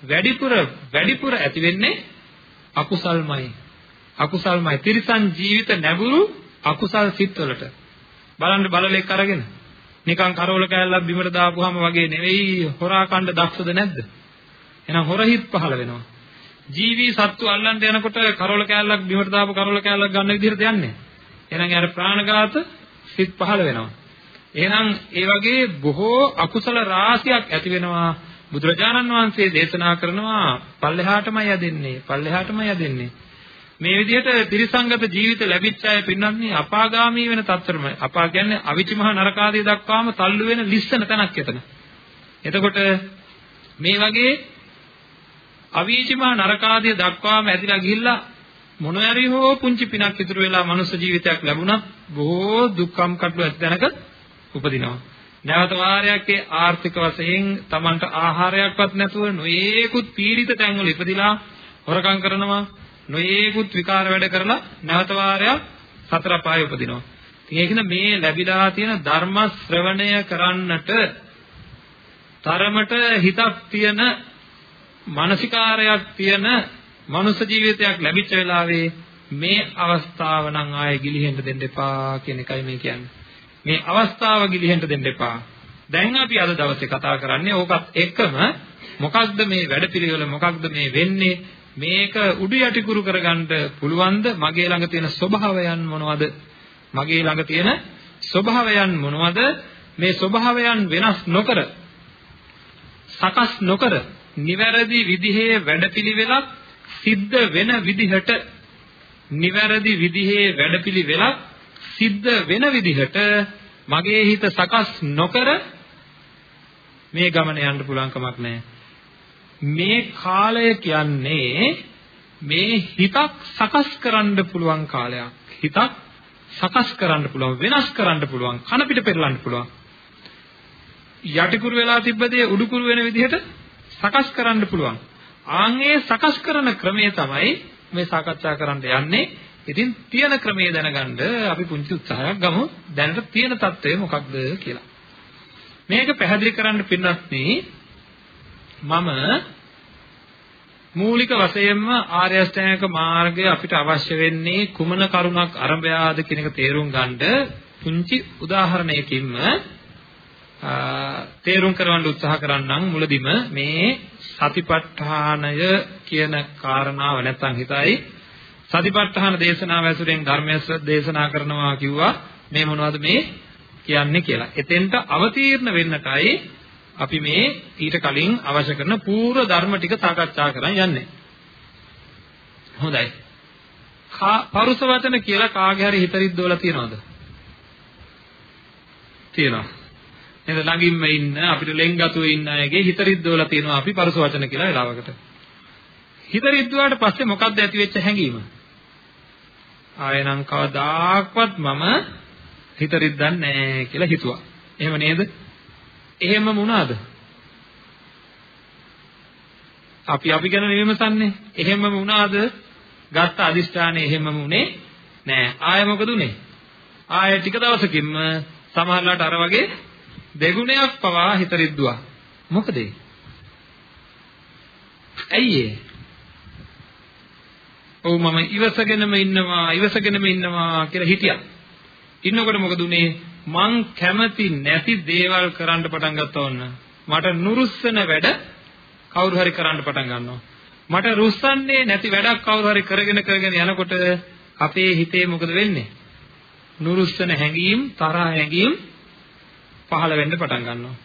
වැඩිපුර වැඩිපුර ඇති වෙන්නේ අකුසල්මයි. අකුසල්මයි. තිරිසන් ජීවිත නැඹුරු අකුසල් සිත්වලට. බලන්න බලලෙක් අරගෙන නිකන් කරවල කෑල්ලක් බිමට දාපුවාම වගේ නෙවෙයි හොරා කණ්ඩ දක්ෂද නැද්ද? එහෙනම් හොරහිත් පහළ වෙනවා. ජීවි සත්තු අල්ලන්න යනකොට කරවල කෑල්ලක් බිමට දාපු කරවල කෑල්ලක් ගන්න විදිහට යන්නේ. එහෙනම් යාර ප්‍රාණඝාත සිත් පහළ වෙනවා. එහෙනම් ඒ වගේ බොහෝ අකුසල රාශියක් ඇති වෙනවා. බුදුරජාණන් වහන්සේ දේශනා කරනවා පල්ලෙහාටමයි යදෙන්නේ. පල්ලෙහාටමයි යදෙන්නේ. මේ විදිහට ත්‍රිසංගත ජීවිත ලැබිච්ච අය පින්නන්නේ අපාගාමී වෙන තත්ත්වෙම අපා කියන්නේ අවිචි මහ නරකාදී දක්වාම තල්ලු වෙන ලිස්සන තැනක් එතන. එතකොට මේ වගේ අවීචි මහ නරකාදී දක්වාම ඇදිලා ගිහිල්ලා මොනවාරි හෝ පුංචි පිනක් ඉතුරු වෙලා මනුස්ස ජීවිතයක් ලැබුණත් බොහෝ දුක්ඛම් කටළු ඇති තැනක උපදිනවා. නැවත වාරයක් ඒ ආර්ථික වශයෙන් Tamanට ආහාරයක්වත් නැතුව නොයේකුත් පීඩිත තැන්වල ඉපදිලා හොරකම් කරනවා නොයේකුත් විකාර වැඩ කරලා නැවත වාරයක් සතර පාය උපදිනවා. ඉතින් ඒක මේ ලැබිලා තියෙන ධර්ම ශ්‍රවණය කරන්නට තරමට හිතක් තියෙන මානසිකාරයක් තියෙන මනුෂ්‍ය ජීවිතයක් ලැබිච්ච වෙලාවේ මේ අවස්ථාව නම් ආයේ ගිලිහෙන්න දෙන්න එපා කියන එකයි මේ කියන්නේ. මේ අවස්ථාව ගිලිහෙන්න දෙන්න එපා. දැන් අපි අද දවසේ කතා කරන්නේ ඕකත් එක්කම මොකක්ද මේ වැඩපිළිවෙල මොකක්ද මේ වෙන්නේ මේක උඩු යටිකුරු කරගන්න පුළුවන්ද? මගේ ළඟ තියෙන ස්වභාවයන් මොනවද? මගේ ළඟ තියෙන ස්වභාවයන් මොනවද? මේ ස්වභාවයන් වෙනස් නොකර සකස් නොකර නිවැරදි විදිහේ වැඩපිළිවෙලක් සිද්ධ වෙන විදිහට නිවැරදි විදිහේ වැඩපිළිවෙලක් සිද්ධ වෙන විදිහට මගේ හිත සකස් නොකර මේ ගමන යන්න පුළුවන් කමක් නැහැ. මේ කාලය කියන්නේ මේ හිතක් සකස් කරන්න පුළුවන් කාලයක්. හිතක් සකස් කරන්න පුළුවන් වෙනස් කරන්න පුළුවන් කන පිට පෙරලන්න පුළුවන්. යටිකුරු වෙලා තිබ්බදී උඩුකුරු වෙන විදිහට සකස් කරන්න පුළුවන්. ආන්ගේ සකස් කරන ක්‍රමය තමයි මේ සාකච්ඡා කරන්න යන්නේ. ඉතින් තියෙන ක්‍රමයේ දැනගන්න අපි පුංචි උත්සාහයක් ගමු. දැනට තියෙන తත්වය මොකක්ද කියලා. මේක පැහැදිලි කරන්න පින්වත්නි මම මූලික වශයෙන්ම ආර්ය අෂ්ටාංගික මාර්ගය අපිට අවශ්‍ය වෙන්නේ කුමන කරුණක් අරඹයාද කියන එක තේරුම් ගන්න පුංචි උදාහරණයකින්ම තේරුම් කරවන්න උත්සාහ කරන්නම් මුලදිම මේ සතිපට්ඨානය කියන කාරණාව නැත්තම් හිතයි සතිපට්ඨාන දේශනාව ඇසුරෙන් ධර්මය දේශනා කරනවා කිව්වා මේ මොනවද මේ කියන්නේ කියලා. එතෙන්ට අවතීර්ණ වෙන්නටයි අපි මේ ඊට කලින් අවශ්‍ය කරන පූර්ව ධර්ම ටික සාකච්ඡා කරන් යන්නේ. හොඳයි. පරුස වචන කියලා කාගේ හරි හිත රිද්දවලා තියනවද? තියෙනවා. නේද ළඟින්ම ඉන්න අපිට ලෙන්ගතුවේ ඉන්න අයගේ හිත රිද්දවලා තියෙනවා අපි පරුස වචන කියලා වෙලාවකට. හිත රිද්දුවාට පස්සේ මොකක්ද ඇති වෙච්ච හැඟීම? ආයෙනම් කවදාක්වත් මම හිත රිද්දන්නේ නැහැ කියලා හිතුවා. එහෙම නේද? එහෙම වුණාද? අපි අපි ගැන විමසන්නේ. එහෙම වුණාද? ගත්ත අදිෂ්ඨානය එහෙමම උනේ නෑ. ආය මොකද උනේ? ආය ටික දවසකින්ම සමහරලාට අර වගේ දෙගුණයක් පවා හිත රිද්දුවා. මොකද ඒ? ඇයි ඒ? ඔව් මම ඉවසගෙනම ඉන්නවා ඉවසගෙනම ඉන්නවා කියලා හිටියා. ඉන්නකොට මොකද උනේ? මං කැමති නැති දේවල් කරන්න පටන් ගත්තා වොන්න. මට නුරුස්සන වැඩ කවුරු හරි කරන්න පටන් ගන්නවා. මට රුස්සන්නේ නැති වැඩක් කවුරු හරි කරගෙන කරගෙන යනකොට අපේ හිතේ මොකද වෙන්නේ? නුරුස්සන හැඟීම්, තරහ හැඟීම් පහළ වෙන්න පටන් ගන්නවා.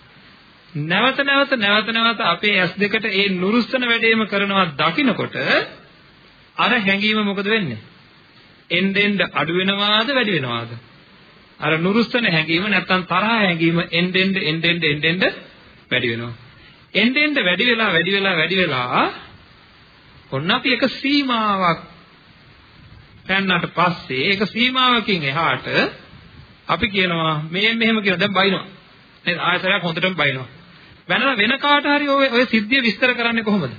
නැවත නැවත නැවත නැවත අපේ ඇස් දෙකට ඒ නුරුස්සන වැඩේම කරනවා දකිනකොට අර හැඟීම මොකද වෙන්නේ? එන්නෙන් අඩු වෙනවාද වැඩි වෙනවාද? අර නුරුස්සන හැඟීම නැත්තම් තරහ හැඟීම එන්නෙන් එන්නෙන් එන්නෙන් වැඩි වෙනවා. එන්නෙන් වැඩි වෙලා වැඩි වෙලා වැඩි වෙලා ඔන්න අපි එක සීමාවක් පැන්නට පස්සේ ඒක සීමාවකින් එහාට අපි කියනවා මේ මෙහෙම කියන දැන් බයිනවා. නේද? ආයතරයක් හොඳටම බයිනවා. වෙන වෙන කාට හරි ඔය ඔය සිද්ධිය විස්තර කරන්නේ කොහොමද?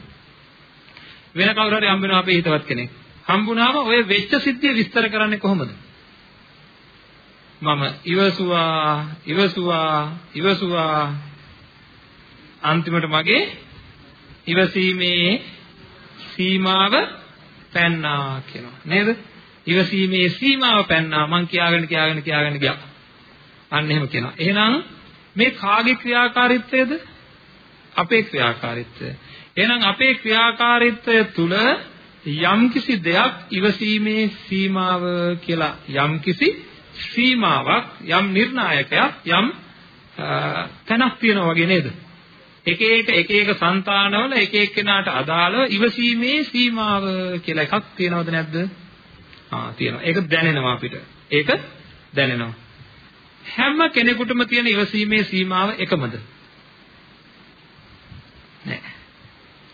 වෙන කවුරු හරි හම්බ වෙනවා අපේ හිතවත් කෙනෙක්. හම්බුනාම ඔය වෙච්ච සිද්ධිය විස්තර කරන්නේ කොහොමද? මම ඉවසුවා ඉවසුවා ඉවසුවා අන්තිමට මගේ ඉවසීමේ සීමාව පැන්නා කියනවා නේද ඉවසීමේ සීමාව පැන්නා මං කියාගෙන කියාගෙන කියාගෙන ගියා. අන්න එහෙම කියනවා. එහෙනම් මේ කාගේ ක්‍රියාකාරීත්වයද? අපේ ක්‍රියාකාරීත්වය. එහෙනම් අපේ ක්‍රියාකාරීත්වය තුල යම්කිසි දෙයක් ඉවසීමේ සීමාව කියලා යම්කිසි සීමාවක් යම් නිර්ණායකයක් යම් තැනක් තියෙනවා වගේ නේද? එක එක එක එක సంతානවල එක එක්කෙනාට අදාළව ඉවසීමේ සීමාව කියලා එකක් තියෙනවද නැද්ද? ආ තියෙනවා. ඒක දැනෙනවා අපිට. ඒක දැනෙනවා. හැම කෙනෙකුටම තියෙන ඉවසීමේ සීමාව එකමද? නෑ.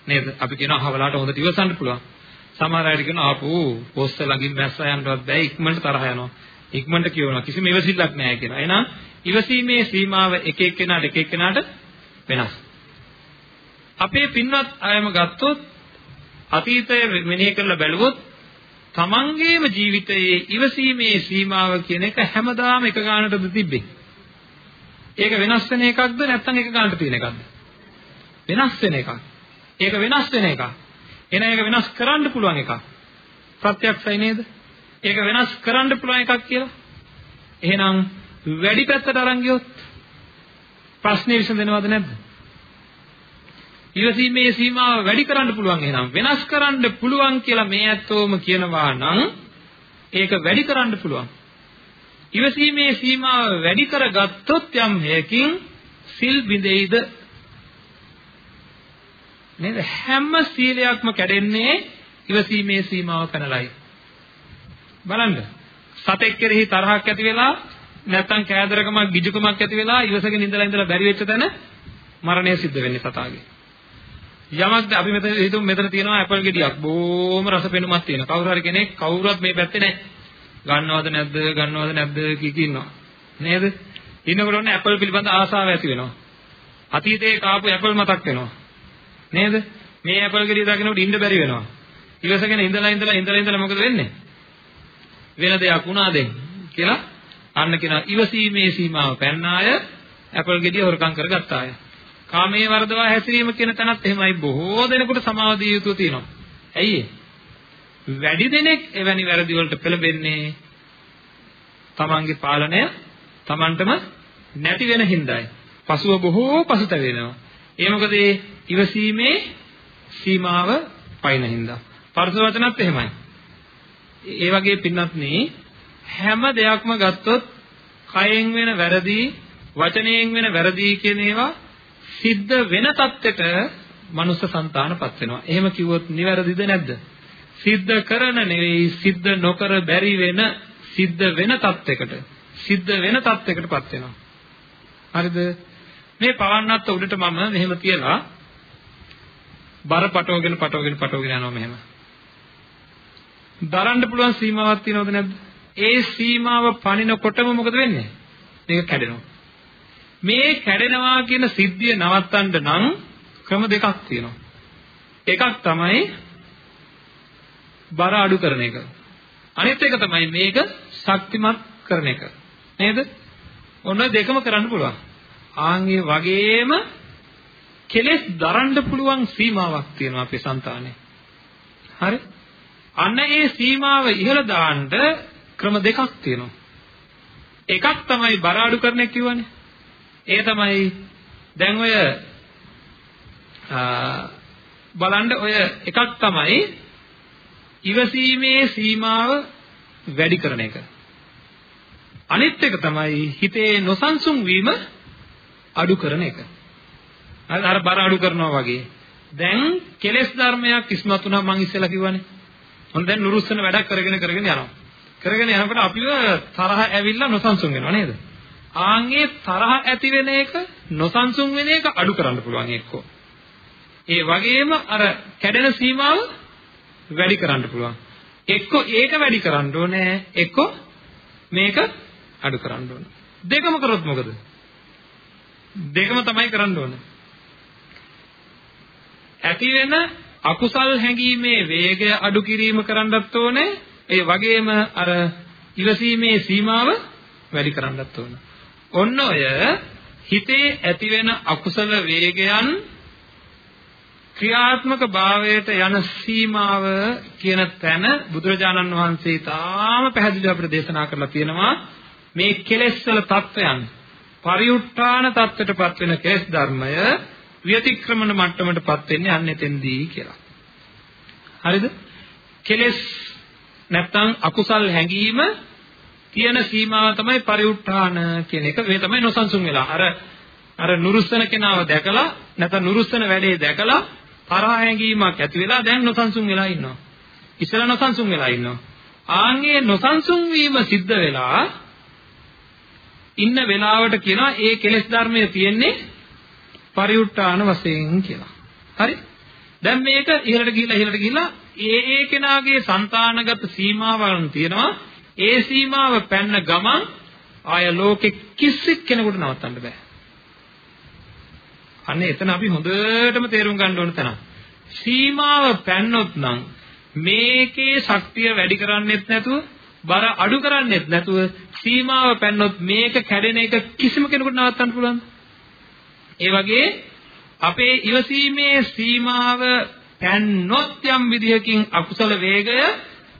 නේද? අපි කියනවා හවලාට හොඳට ඉවසන්න පුළුවන්. සමහර අය කියනවා ආපෝ පොස්ස ළඟින් මැස්ස යන්නවත් බෑ ඉක්මනට තරහ යනවා. ඉක්මනට කියනවා කිසිම ඉවසිල්ලක් නෑ කියලා. එහෙනම් ඉවසීමේ සීමාව එක එක්කෙනාට එක එක්කෙනාට වෙනස්. අපේ පින්වත් අයම ගත්තොත් අතීතය මෙනෙහි කරලා බැලුවොත් තමන්ගේම ජීවිතයේ ඉවසීමේ සීමාව කියන එක හැමදාම එක ගානටද තිබ්බේ. ඒක වෙනස් වෙන එකක්ද නැත්නම් එක ගානට තියෙන එකක්ද? වෙනස් වෙන එකක්. ඒක වෙනස් වෙන එකක්. එන එක වෙනස් කරන්න පුළුවන් එකක්. ප්‍රත්‍යක්ෂයි නේද? ඒක වෙනස් කරන්න පුළුවන් එකක් කියලා. එහෙනම් වැඩි පැත්තට අරන් ගියොත් ප්‍රශ්නේ විසඳෙනවද නැද්ද? ඉවසීමේ සීමාව වැඩි කරන්න පුළුවන් එහෙනම් වෙනස් කරන්න පුළුවන් කියලා මේ ඇත්තෝම කියනවා නම් ඒක වැඩි කරන්න පුළුවන්. ඉවසීමේ සීමාව වැඩි කරගත්තොත් යම් හේකින් සිල් බිඳෙයිද නේද හැම සීලයක්ම කැඩෙන්නේ ඉවසීමේ සීමාව පැනලයි බලන්න සතෙක් කෙරෙහි තරහක් ඇති වෙලා නැත්තම් කෑදරකමක් ගිජුකමක් ඇති වෙලා ඉවසගෙන ඉඳලා ඉඳලා බැරි වෙච්ච තැන මරණය සිද්ධ වෙන්නේ සතාගේ යමක්ද අපි මෙතන හිතමු මෙතන තියෙනවා ඇපල් ගෙඩියක් බොහොම රස පෙනුමක් තියෙන. කවුරු හරි කෙනෙක් කවුරුවත් මේ පැත්තේ නැහැ. ගන්නවද නැද්ද ගන්නවද නැද්ද කී ඉන්නවා. නේද? ඉන්නකොට ඔන්න ඇපල් පිළිබඳ ආසාව ඇති වෙනවා. අතීතයේ කාපු ඇපල් මතක් වෙනවා. නේද? මේ ඇපල් ගෙඩිය දකින්නකොට ඉන්න බැරි වෙනවා. ඉවසගෙන ඉඳලා ඉඳලා ඉඳලා ඉඳලා මොකද වෙන්නේ? වෙන දෙයක් වුණාද කියලා අන්න කියනවා ඉවසීමේ සීමාව පැන්නාය ඇපල් ගෙඩිය හොරකම් කරගත්තාය. කාමයේ වර්ධවා හැසිරීම කියන තැනත් එහෙමයි බොහෝ දෙනෙකුට සමාව දී යුතු තියෙනවා. ඇයි වැඩි දෙනෙක් එවැනි වැරදි වලට පෙළඹෙන්නේ තමන්ගේ පාලනය තමන්ටම නැති වෙන හින්දායි. පසුව බොහෝ පසුතැවෙනවා. ඒ මොකද ඒ ඉවසීමේ සීමාව පයින් හින්දා. පරස වචනත් එහෙමයි. ඒ වගේ පින්නත් නේ හැම දෙයක්ම ගත්තොත් කයෙන් වෙන වැරදි වචනයෙන් වෙන වැරදි කියන ඒවා සිද්ධ වෙන தත්ත්වෙට මනුස්ස సంతානපත් වෙනවා. එහෙම කිව්වොත් නිවැරදිද නැද්ද? සිද්ධ කරන නෙවෙයි සිද්ධ නොකර බැරි වෙන සිද්ධ වෙන தත්ත්වයකට සිද්ධ වෙන தත්ත්වයකටපත් වෙනවා. හරිද? මේ පවන්නත් උඩට මම මෙහෙම තියලා බර පටවගෙන පටවගෙන පටවගෙන යනවා මෙහෙම. දරන්න පුළුවන් සීමාවක් තියෙනවද නැද්ද? ඒ සීමාව පනිනකොටම මොකද වෙන්නේ? මේක කැඩෙනවා. මේ කැඩෙනවා කියන සිද්ධිය නවත්තන්න නම් ක්‍රම දෙකක් තියෙනවා. එකක් තමයි බර අඩු කරන එක. අනිත් එක තමයි මේක ශක්තිමත් කරන එක. නේද? ඔන්න දෙකම කරන්න පුළුවන්. ආන්ගේ වගේම කෙලෙස් දරන්න පුළුවන් සීමාවක් තියෙනවා අපේ సంతානේ. හරි? අන්න ඒ සීමාව ඉහළ දාන්න ක්‍රම දෙකක් තියෙනවා. එකක් තමයි බර අඩු කරන එක කියවනේ. ඒ තමයි දැන් ඔය බලන්න ඔය එකක් තමයි ඉවසීමේ සීමාව වැඩි කරන එක. අනිත් එක තමයි හිතේ නොසන්සුන් වීම අඩු කරන එක. අර බර අඩු කරනවා වගේ. දැන් කෙලෙස් ධර්මයක් ඉස්මතු වුණා මං ඉස්සෙල්ලා කිව්වනේ. මොන දැන් නුරුස්සන වැඩක් කරගෙන කරගෙන යනවා. කරගෙන යනකොට අපිව තරහ ඇවිල්ලා නොසන්සුන් වෙනවා නේද? ආන්ගේ තරහ ඇති වෙන එක නොසන්සුන් වෙන එක අඩු කරන්න පුළුවන් එක්කෝ. ඒ වගේම අර කැඩෙන සීමාව වැඩි කරන්න පුළුවන්. එක්කෝ ඒක වැඩි කරන්න ඕනේ එක්කෝ මේක අඩු කරන්න ඕනේ. දෙකම කරොත් මොකද? දෙකම තමයි කරන්න ඕනේ. ඇති වෙන අකුසල් හැඟීමේ වේගය අඩු කිරීම කරන්නත් ඕනේ. ඒ වගේම අර ඉවසීමේ සීමාව වැඩි කරන්නත් ඕනේ. ඔන්න ඔය හිතේ ඇති වෙන අකුසල වේගයන් ක්‍රියාත්මක භාවයට යන සීමාව කියන තැන බුදුරජාණන් වහන්සේ තාම පැහැදිලිව අපිට දේශනා කරලා තියෙනවා මේ කෙලෙස් වල තත්වයන් පරිඋත් ทาน තත්වයටපත් වෙන කෙලෙස් ධර්මය ව්‍යතික්‍රමන මට්ටමටපත් වෙන්නේ අන්න එතෙන්දී කියලා. හරිද? කෙලෙස් නැත්තම් අකුසල් හැඟීම තියෙන සීමාව තමයි පරිඋත්ථාන කියන එක. මේ තමයි නොසන්සුන් වෙලා. අර අර නුරුස්සන කෙනාව දැකලා නැත්නම් නුරුස්සන වැඩේ දැකලා තරහ හැඟීමක් ඇති වෙලා දැන් නොසන්සුන් වෙලා ඉන්නවා. ඉස්සෙල්ලා නොසන්සුන් වෙලා ඉන්නවා. ආන්ගේ නොසන්සුන් වීම සිද්ධ වෙලා ඉන්න වෙලාවට කියනවා ඒ කෙලෙස් ධර්මයේ තියෙන්නේ පරිඋත්තාන වශයෙන් කියලා. හරි? දැන් මේක ඉහළට ගිහිල්ලා ඉහළට ගිහිල්ලා ඒ ඒ කෙනාගේ సంతానගත සීමාවන් තියෙනවා. ඒ සීමාව පැන්න ගමන් ආය ලෝකෙ කිසි කෙනෙකුට නවත්තන්න බෑ. අන්න එතන අපි හොඳටම තේරුම් ගන්න ඕන තැන. සීමාව පැන්නොත් නම් මේකේ ශක්තිය වැඩි කරන්නෙත් නැතුව බර අඩු කරන්නෙත් නැතුව සීමාව පැන්නොත් මේක කැඩෙන එක කිසිම කෙනෙකුට නවත්තන්න පුළුවන්ද? ඒ වගේ අපේ ඉවසීමේ සීමාව පැන්නොත් යම් විදිහකින් අකුසල වේගය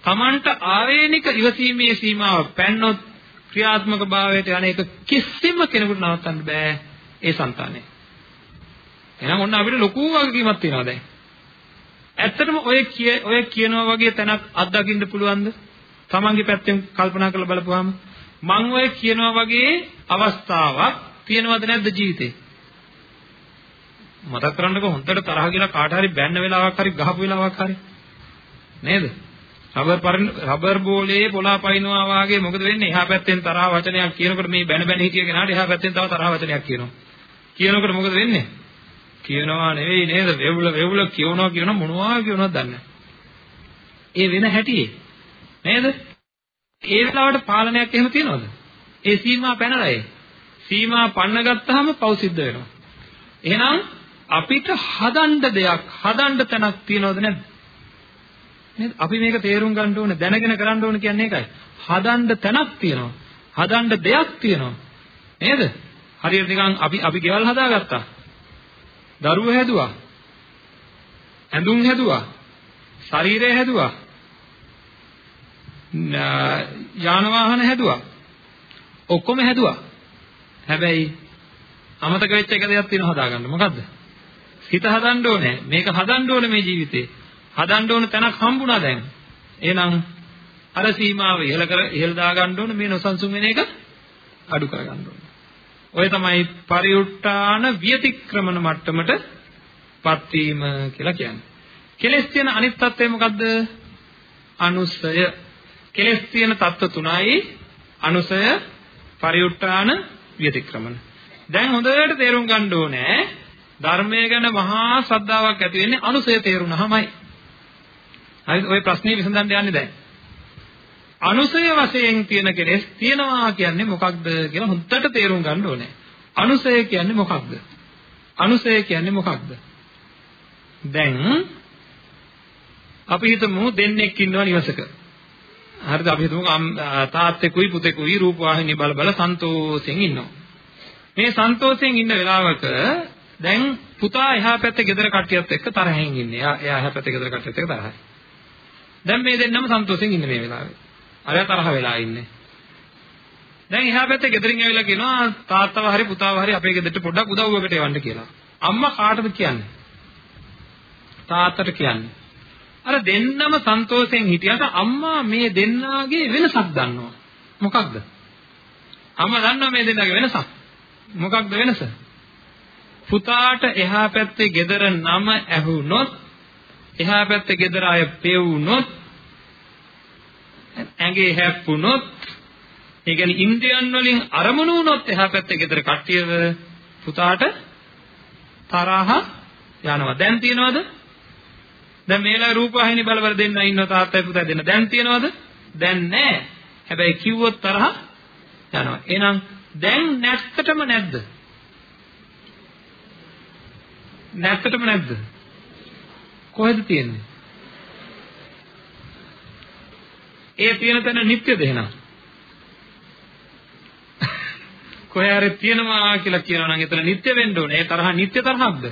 Tamanට ආවේනික ඉවසීමේ සීමාව පැන්නොත් ක්‍රියාත්මක භාවයට යන එක කිසිම කෙනෙකුට නවත්තන්න බෑ ඒ సంతානේ. එහෙනම් ඔන්න අපිට ලොකු වගකීමක් තියෙනවා දැන්. ඇත්තටම ඔය කිය ඔය කියනවා වගේ තැනක් අත්දකින්න පුළුවන්ද? Tamange පැත්තෙන් කල්පනා කරලා බලපුවාම මං ඔය කියනවා වගේ අවස්ථාවක් තියෙනවද නැද්ද ජීවිතේ? මතක් කරන්නකෝ හොන්දට තරහ ගිලා කාට හරි බැන්න වෙලාවක් හරි ගහපු වෙලාවක් හරි නේද? රබර් රබර් බෝලේ පොලා පයින්නවා වාගේ මොකද වෙන්නේ? එහා පැත්තෙන් තරහ වචනයක් කියනකොට මේ බැන බැන හිටිය කෙනාට එහා පැත්තෙන් තව තරහ වචනයක් කියනවා. කියනකොට මොකද වෙන්නේ? කියනවා නෙවෙයි නේද? වෙවුල වෙවුල කියනවා කියන මොනවා කියනවද දන්නේ ඒ වෙන හැටියේ නේද? ඒ වෙලාවට පාලනයක් එහෙම තියනවද? ඒ සීමා පැනලා ඒ. සීමා පන්න ගත්තාම පව් සිද්ධ වෙනවා. එහෙනම් අපිට හදන්න දෙයක් හදන්න තැනක් තියනවද නැද්ද? නේද? අපි මේක තේරුම් ගන්න ඕනේ දැනගෙන කරන්න ඕනේ කියන්නේ ඒකයි. හදන්න තැනක් තියෙනවා. හදන්න දෙයක් තියෙනවා. නේද? හරියට නිකන් අපි අපි ගෙවල් හදාගත්තා. දරුවෝ හැදුවා. ඇඳුම් හැදුවා. ශරීරය හැදුවා. යාන වාහන හැදුවා. ඔක්කොම හැදුවා. හැබැයි අමතක වෙච්ච එක දෙයක් තියෙනවා හදාගන්න. මොකද්ද? හිත හදන්න ඕනේ. මේක හදන්න ඕනේ මේ ජීවිතේ. හදන්න ඕන තැනක් හම්බුණා දැන්. එහෙනම් අර සීමාව ඉහළ කර ඉහළ දා ගන්න ඕනේ මේ නොසන්සුන් වෙන එක අඩු කර ගන්න ඕනේ. ඔය තමයි පරිඋට්ටාන විතික්‍රමන මට්ටමට පත්වීම කියලා කියන්නේ. කෙලස් තියෙන අනිත් தත්ත්වය මොකද්ද? අනුසය. කෙලස් තියෙන தත්ත්ව තුනයි අනුසය, පරිඋට්ටාන, විතික්‍රමන. දැන් හොඳට තේරුම් ගන්න ඕනේ ධර්මය ගැන මහා ශ්‍රද්ධාවක් ඇති වෙන්නේ අනුසය තේරුණාමයි. හරිද? ওই ප්‍රශ්නේ විසඳන්න යන්නේ දැන්. අනුසය වශයෙන් තියෙන කෙලෙස් තියෙනවා කියන්නේ මොකක්ද කියලා හොඳට තේරුම් ගන්න ඕනේ. අනුසය කියන්නේ මොකක්ද? අනුසය කියන්නේ මොකක්ද? දැන් අපි හිතමු දෙන්නෙක් ඉන්නවා නිවසක. හරිද? අපි හිතමු තාත්තෙකුයි පුතෙකුයි රූපවාහිනිය බල බල සන්තෝෂයෙන් ඉන්නවා. මේ සන්තෝෂයෙන් ඉන්න වෙලාවක දැන් පුතා එහා පැත්තේ ගෙදර කට්ටියත් එක්ක තරහෙන් ඉන්නේ. එයා එයා එහා පැත්තේ ගෙදර කට්ටියත් එක්ක තරහයි. දැන් මේ දෙන්නම සන්තෝෂයෙන් ඉන්නේ මේ වෙලාවේ. අරයා තරහ වෙලා ඉන්නේ. දැන් එහා පැත්තේ ගෙදරින් ඇවිල්ලා කියනවා තාත්තව හරි පුතාව හරි අපේ ගෙදරට පොඩ්ඩක් උදව්වකට එවන්න කියලා. අම්මා කාටද කියන්නේ? තාත්තට කියන්නේ. අර දෙන්නම සන්තෝෂයෙන් හිටියට අම්මා මේ දෙන්නාගේ වෙනසක් දන්නවා. මොකක්ද? අම්මා දන්නවා මේ දෙන්නාගේ වෙනසක්. මොකක්ද වෙනස? පුතාට එහා පැත්තේ ගෙදර නම ඇහුනොත් එහා පැත්තේ ගෙදර අය පෙවුනොත් ඇඟේ හැප්පුණොත් ඒ කියන්නේ ඉන්ද්‍රියන් වලින් අරමුණු වුණොත් එහා පැත්තේ ගෙදර කට්ටියව පුතාට තරහ යනවා. දැන් තියනවද? දැන් මේලා රූපවාහිනී බල බල දෙන්න ඉන්නව තාත්තයි පුතයි දෙන්න. දැන් තියනවද? දැන් නැහැ. හැබැයි කිව්වොත් තරහ යනවා. එහෙනම් දැන් නැත්තටම නැද්ද? නැත්තටම නැද්ද? කොහෙද තියෙන්නේ? ඒ තියෙන තැන නිට්ටයද එහෙනම්? කොහේ හරි තියෙනවා කියලා කියනවා නම් එතන නිට්ටය වෙන්න ඕනේ. ඒ තරහ නිට්ටය තරහක්ද?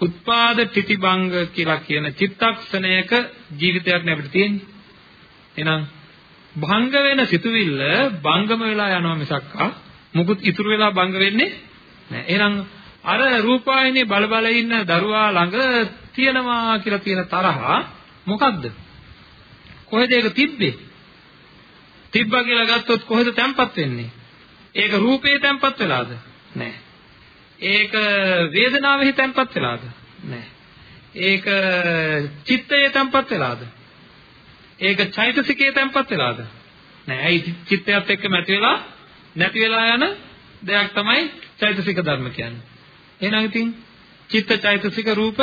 උත්පාද තිතිබංග කියලා කියන චිත්තක්ෂණයක ජීවිතයක් නේ අපිට තියෙන්නේ. එහෙනම් භංග වෙන සිතුවිල්ල භංගම වෙලා යනවා මිසක් මුකුත් ඉතුරු වෙලා භංග වෙන්නේ නැහැ. එහෙනම් අර රූපායනේ බල බල ඉන්න දරුවා ළඟ තියෙනවා කියලා තියෙන තරහ මොකද්ද? කොහෙද ඒක තිබ්බේ? තිබ්බා කියලා ගත්තොත් කොහෙද තැම්පත් වෙන්නේ? ඒක රූපේ තැම්පත් වෙලාද? නැහැ. ඒක වේදනාවෙහි තැම්පත් වෙලාද? නැහැ. ඒක චිත්තයේ තැම්පත් වෙලාද? ඒක චෛතසිකයේ තැම්පත් වෙලාද? නැහැ. ඇයි චිත්තයත් එක්ක මැති වෙලා නැති වෙලා යන දෙයක් තමයි චෛතසික ධර්ම කියන්නේ. එහෙනම් ඉතින් චිත්ත චෛතසික රූප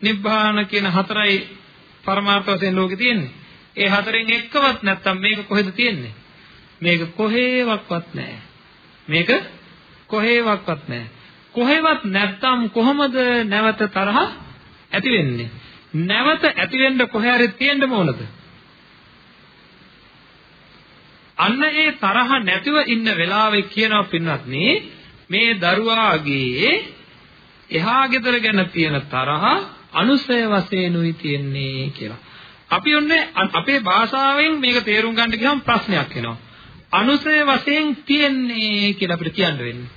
නිබ්බාන කියන හතරයි පරමාර්ථ වශයෙන් ලෝකේ තියෙන්නේ. ඒ හතරෙන් එකවත් නැත්තම් මේක කොහෙද තියෙන්නේ? මේක කොහේවත් නැහැ. මේක කොහේවත් නැහැ. කොහෙවත් නැත්තම් කොහොමද නැවත තරහ ඇති වෙන්නේ? නැවත ඇති වෙන්න කොහේ හරි තියෙන්න ඕනද? අන්න ඒ තරහ නැතිව ඉන්න වෙලාවේ කියනවා පින්වත්නි මේ දරුවාගේ එහා ගෙදර ගැන තියෙන තරහ අනුසය වශයෙන්ුයි තියෙන්නේ කියලා. අපි ඔන්නේ අපේ භාෂාවෙන් මේක තේරුම් ගන්න ගියම ප්‍රශ්නයක් එනවා. අනුසය වශයෙන් තියෙන්නේ කියලා අපිට කියන්න වෙන්නේ.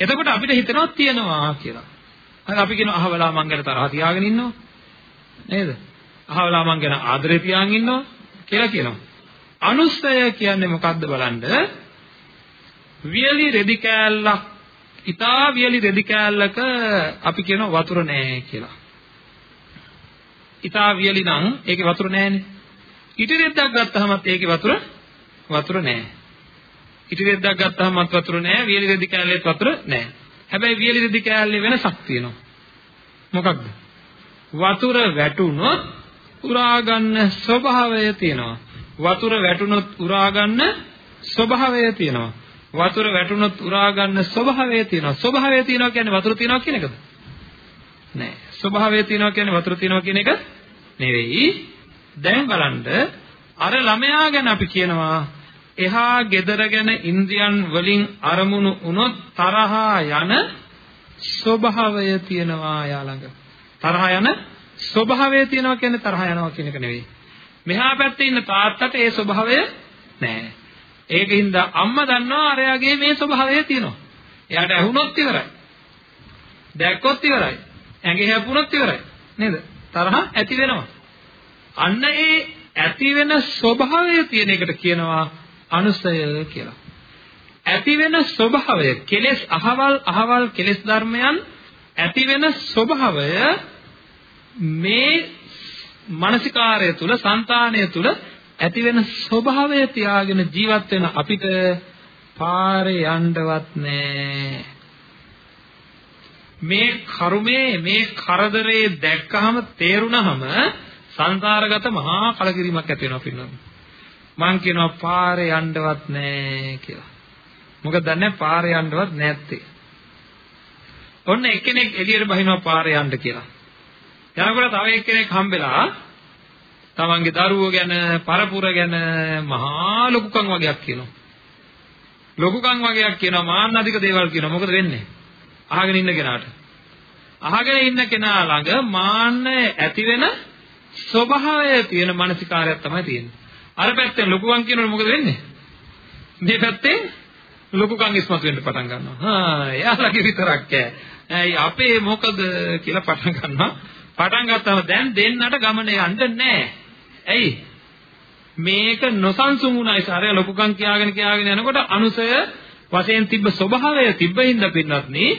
එතකොට අපිට හිතෙනවා තියෙනවා කියලා. හරි අපි කියන අහවලා මං ගැන තරහ තියාගෙන ඉන්නවා. නේද? අහවලා මං ගැන ආදරේ තියාගෙන ඉන්නවා කියලා කියනවා. අනුස්සය කියන්නේ මොකක්ද බලන්න? වියලි රෙදි කෑල්ලක් ඉතා වියලි රෙදි කෑල්ලක අපි කියන වතුර නැහැ කියලා. ඉතා වියලි නම් ඒකේ වතුර නැහැනේ. ඉටි රෙද්දක් ගත්තහමත් ඒකේ වතුර වතුර නැහැ. ඉටි රෙද්දක් ගත්තහමත් වතුර නැහැ. වියලි රෙදි කෑල්ලෙත් වතුර නැහැ. හැබැයි වියලි රෙදි කෑල්ලේ වෙනසක් තියෙනවා. මොකක්ද? වතුර වැටුනොත් උරා ගන්න ස්වභාවය තියෙනවා. වතුර වැටුනොත් උරා ගන්න ස්වභාවය තියෙනවා. වතුර වැටුනොත් උරා ගන්න ස්වභාවය තියෙනවා. ස්වභාවය තියෙනවා කියන්නේ වතුර තියෙනවා කියන එකද? නෑ. ස්වභාවය තියෙනවා කියන්නේ වතුර තියෙනවා කියන එක නෙවෙයි. දැන් බලන්න අර ළමයා ගැන අපි කියනවා එහා gedara ගැන ඉන්ද්‍රියන් වලින් අරමුණු වුණොත් තරහා යන ස්වභාවය තියෙනවා යා ළඟ. තරහා යන ස්වභාවය තියෙනවා කියන්නේ තරහා යනවා කියන එක නෙවෙයි. මෙහා පැත්තේ ඉන්න තාත්තට ඒ ස්වභාවය නැහැ. ඒකින්ද අම්මා දන්නවා අරයාගේ මේ ස්වභාවය තියෙනවා. එයාට ඇහුනොත් ඉවරයි. දැක්කොත් ඉවරයි. ඇඟේ හැපුණොත් ඉවරයි. නේද? තරහ ඇති වෙනවා. අන්න ඒ ඇති වෙන ස්වභාවය තියෙන එකට කියනවා අනුසය කියලා. ඇති වෙන ස්වභාවය කෙලෙස් අහවල් අහවල් කෙලෙස් ධර්මයන් ඇති වෙන ස්වභාවය මේ මානසිකාරය තුල, సంతානය තුල ඇති වෙන ස්වභාවය තියාගෙන ජීවත් වෙන අපිට පාරේ යන්නවත් නෑ. මේ කර්මයේ මේ කරදරේ දැක්කහම තේරුණහම සංසාරගත මහා කලකිරීමක් ඇති වෙනවා පින්නොත්. මං කියනවා පාරේ යන්නවත් නෑ කියලා. මොකද දන්නේ පාරේ යන්නවත් නැත්තේ. ඔන්න එක්කෙනෙක් එළියට බහිනවා පාරේ යන්න කියලා. යනකොට තව එක්කෙනෙක් හම්බෙලා තමන්ගේ දරුවෝ ගැන, පරපුර ගැන මහා ලොකුකම් වගේක් කියනවා. ලොකුකම් වගේක් කියනවා මාන්න අධික දේවල් කියනවා. මොකද වෙන්නේ? අහගෙන ඉන්න කෙනාට. අහගෙන ඉන්න කෙනා ළඟ මාන්න ඇති වෙන ස්වභාවය තියෙන මානසිකාරයක් තමයි තියෙන්නේ. අර පැත්තෙන් ලොකුකම් කියනකොට මොකද වෙන්නේ? මේ පැත්තෙන් ලොකුකම් ඉස්මතු වෙන්න පටන් ගන්නවා. හා එයාලගේ විතරක් ඇයි අපේ මොකද කියලා පටන් ගන්නවා. පටන් ගත්තම දැන් දෙන්නට ගමන යන්න නැහැ. ඇයි? මේක නොසන්සුන් වුණායි සාරය ලොකුකම් කියාගෙන කියාගෙන යනකොට අනුසය වශයෙන් තිබ්බ ස්වභාවය තිබ්බින්ද පින්නත් නේ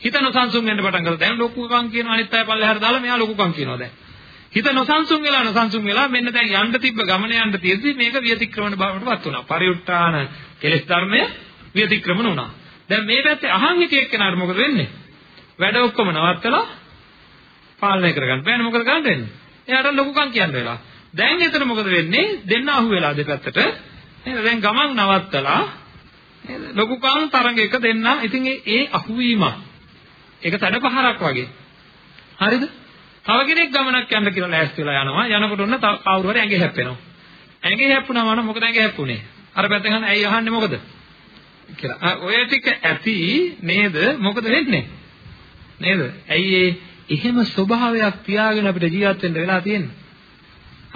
හිත නොසන්සුන් වෙන්න පටන් ගත්තා. දැන් ලොකුකම් කියන අනිත් අය පල්ලෙහාට දාලා මෙයා ලොකුකම් කියනවා දැන්. හිත නොසන්සුන් වෙලා නොසන්සුන් වෙලා මෙන්න දැන් යන්න තිබ්බ ගමන යන්න තියෙද්දි මේක විතික්‍රමණ බවටපත් වුණා. පරිඋත්තාන කෙලෙස් ධර්මය විතික්‍රමණ වුණා. දැන් මේ පැත්තේ අහන් හිටිය එක්කෙනාට මොකද වෙන්නේ? වැඩ ඔක්කොම නවත්තලා පාලනය කරගන්න බෑනේ මොකද ගන්න වෙන්නේ? එයාට ලොකුකම් කියන්න වෙලා. දැන් එතන මොකද වෙන්නේ? දෙන්න අහු වෙලා දෙපැත්තට. නේද? දැන් ගමන් නවත්තලා නේද? ලොකුකම් තරඟ එක දෙන්න. ඉතින් ඒ අහුවීම ඒක තඩපහරක් වගේ. හරිද? තව කෙනෙක් ගමනක් යන්න කියලා ලෑස්ති වෙලා යනවා. යනකොට ඔන්න කවුරු හරි ඇඟේ හැප්පෙනවා. ඇඟේ හැප්පුණාම නම් මොකද ඇඟේ හැප්පුණේ? අර පැත්තෙන් අහන්නේ ඇයි අහන්නේ මොකද? කියලා. ඔය ටික ඇති නේද? මොකද වෙන්නේ? නේද? ඇයි ඒ එහෙම ස්වභාවයක් තියාගෙන අපිට ජීවත් වෙන්න වෙලා තියෙන්නේ?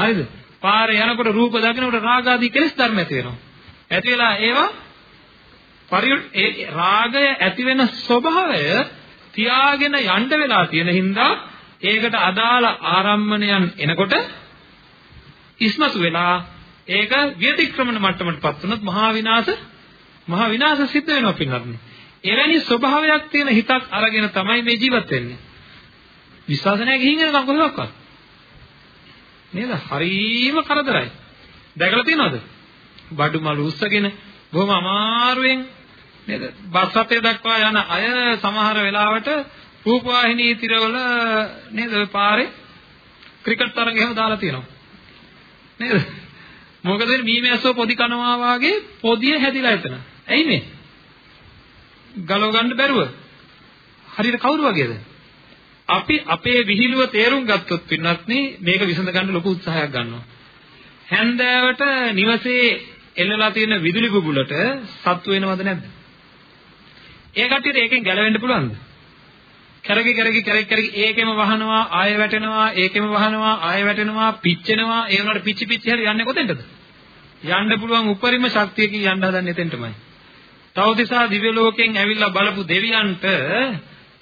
හරිද? පාරේ යනකොට රූප දකිනකොට රාග ආදී කෙලෙස් ධර්ම ඇති වෙනවා. ඇති වෙලා ඒවා පරියු ඒ රාගය ඇති වෙන ස්වභාවය තියාගෙන යන්න වෙලා තියෙන හින්දා ඒකට අදාළ ආරම්මණයන් එනකොට ඉස්මතු වෙලා ඒක ව්‍යතික්‍රමන මට්ටමටපත් වුණොත් මහා විනාශ මහා විනාශ සිද්ධ වෙනවා පින්නත්. එවැනි ස්වභාවයක් තියෙන හිතක් අරගෙන තමයි මේ ජීවත් වෙන්නේ. විශ්වාස නැහැ ගිහින් එනකම් කොහොමවත්. නේද? හරීම කරදරයි. දැකලා තියෙනවද? බඩු මලු උස්සගෙන බොහොම අමාරුවෙන් නේද? බස් රථය දක්වා යන අය සමහර වෙලාවට රූපවාහිනී තිරවල නේද පාරේ ක්‍රිකට් තරඟ එහෙම දාලා තියෙනවා. නේද? මොකද මීමැස්සෝ පොඩි කනවා වාගේ පොදිය හැදිලා එතන. ඇයි මේ? ගලව ගන්න බැරුව. හරියට කවුරු වගේද? අපි අපේ විහිළුව තේරුම් ගත්තොත් පින්නත් මේක විසඳ ගන්න ලොකු උත්සාහයක් ගන්නවා. හැන්දෑවට නිවසේ එල්ලලා තියෙන විදුලි බුබුලට සත්තු වෙනවද නැද්ද? ඒ කට්ටියට ඒකෙන් ගැලවෙන්න පුළුවන්ද? කරකි කරකි කරකි කරකි ඒකෙම වහනවා ආයෙ වැටෙනවා ඒකෙම වහනවා ආයෙ වැටෙනවා පිච්චෙනවා ඒ වුණාට පිච්චි පිච්චි හරි යන්නේ කොතෙන්ද? යන්න පුළුවන් උපරිම ශක්තියකින් යන්න හදන්නේ එතෙන්ටමයි. තවතිසා දිව්‍ය ලෝකෙන් ඇවිල්ලා බලපු දෙවියන්ට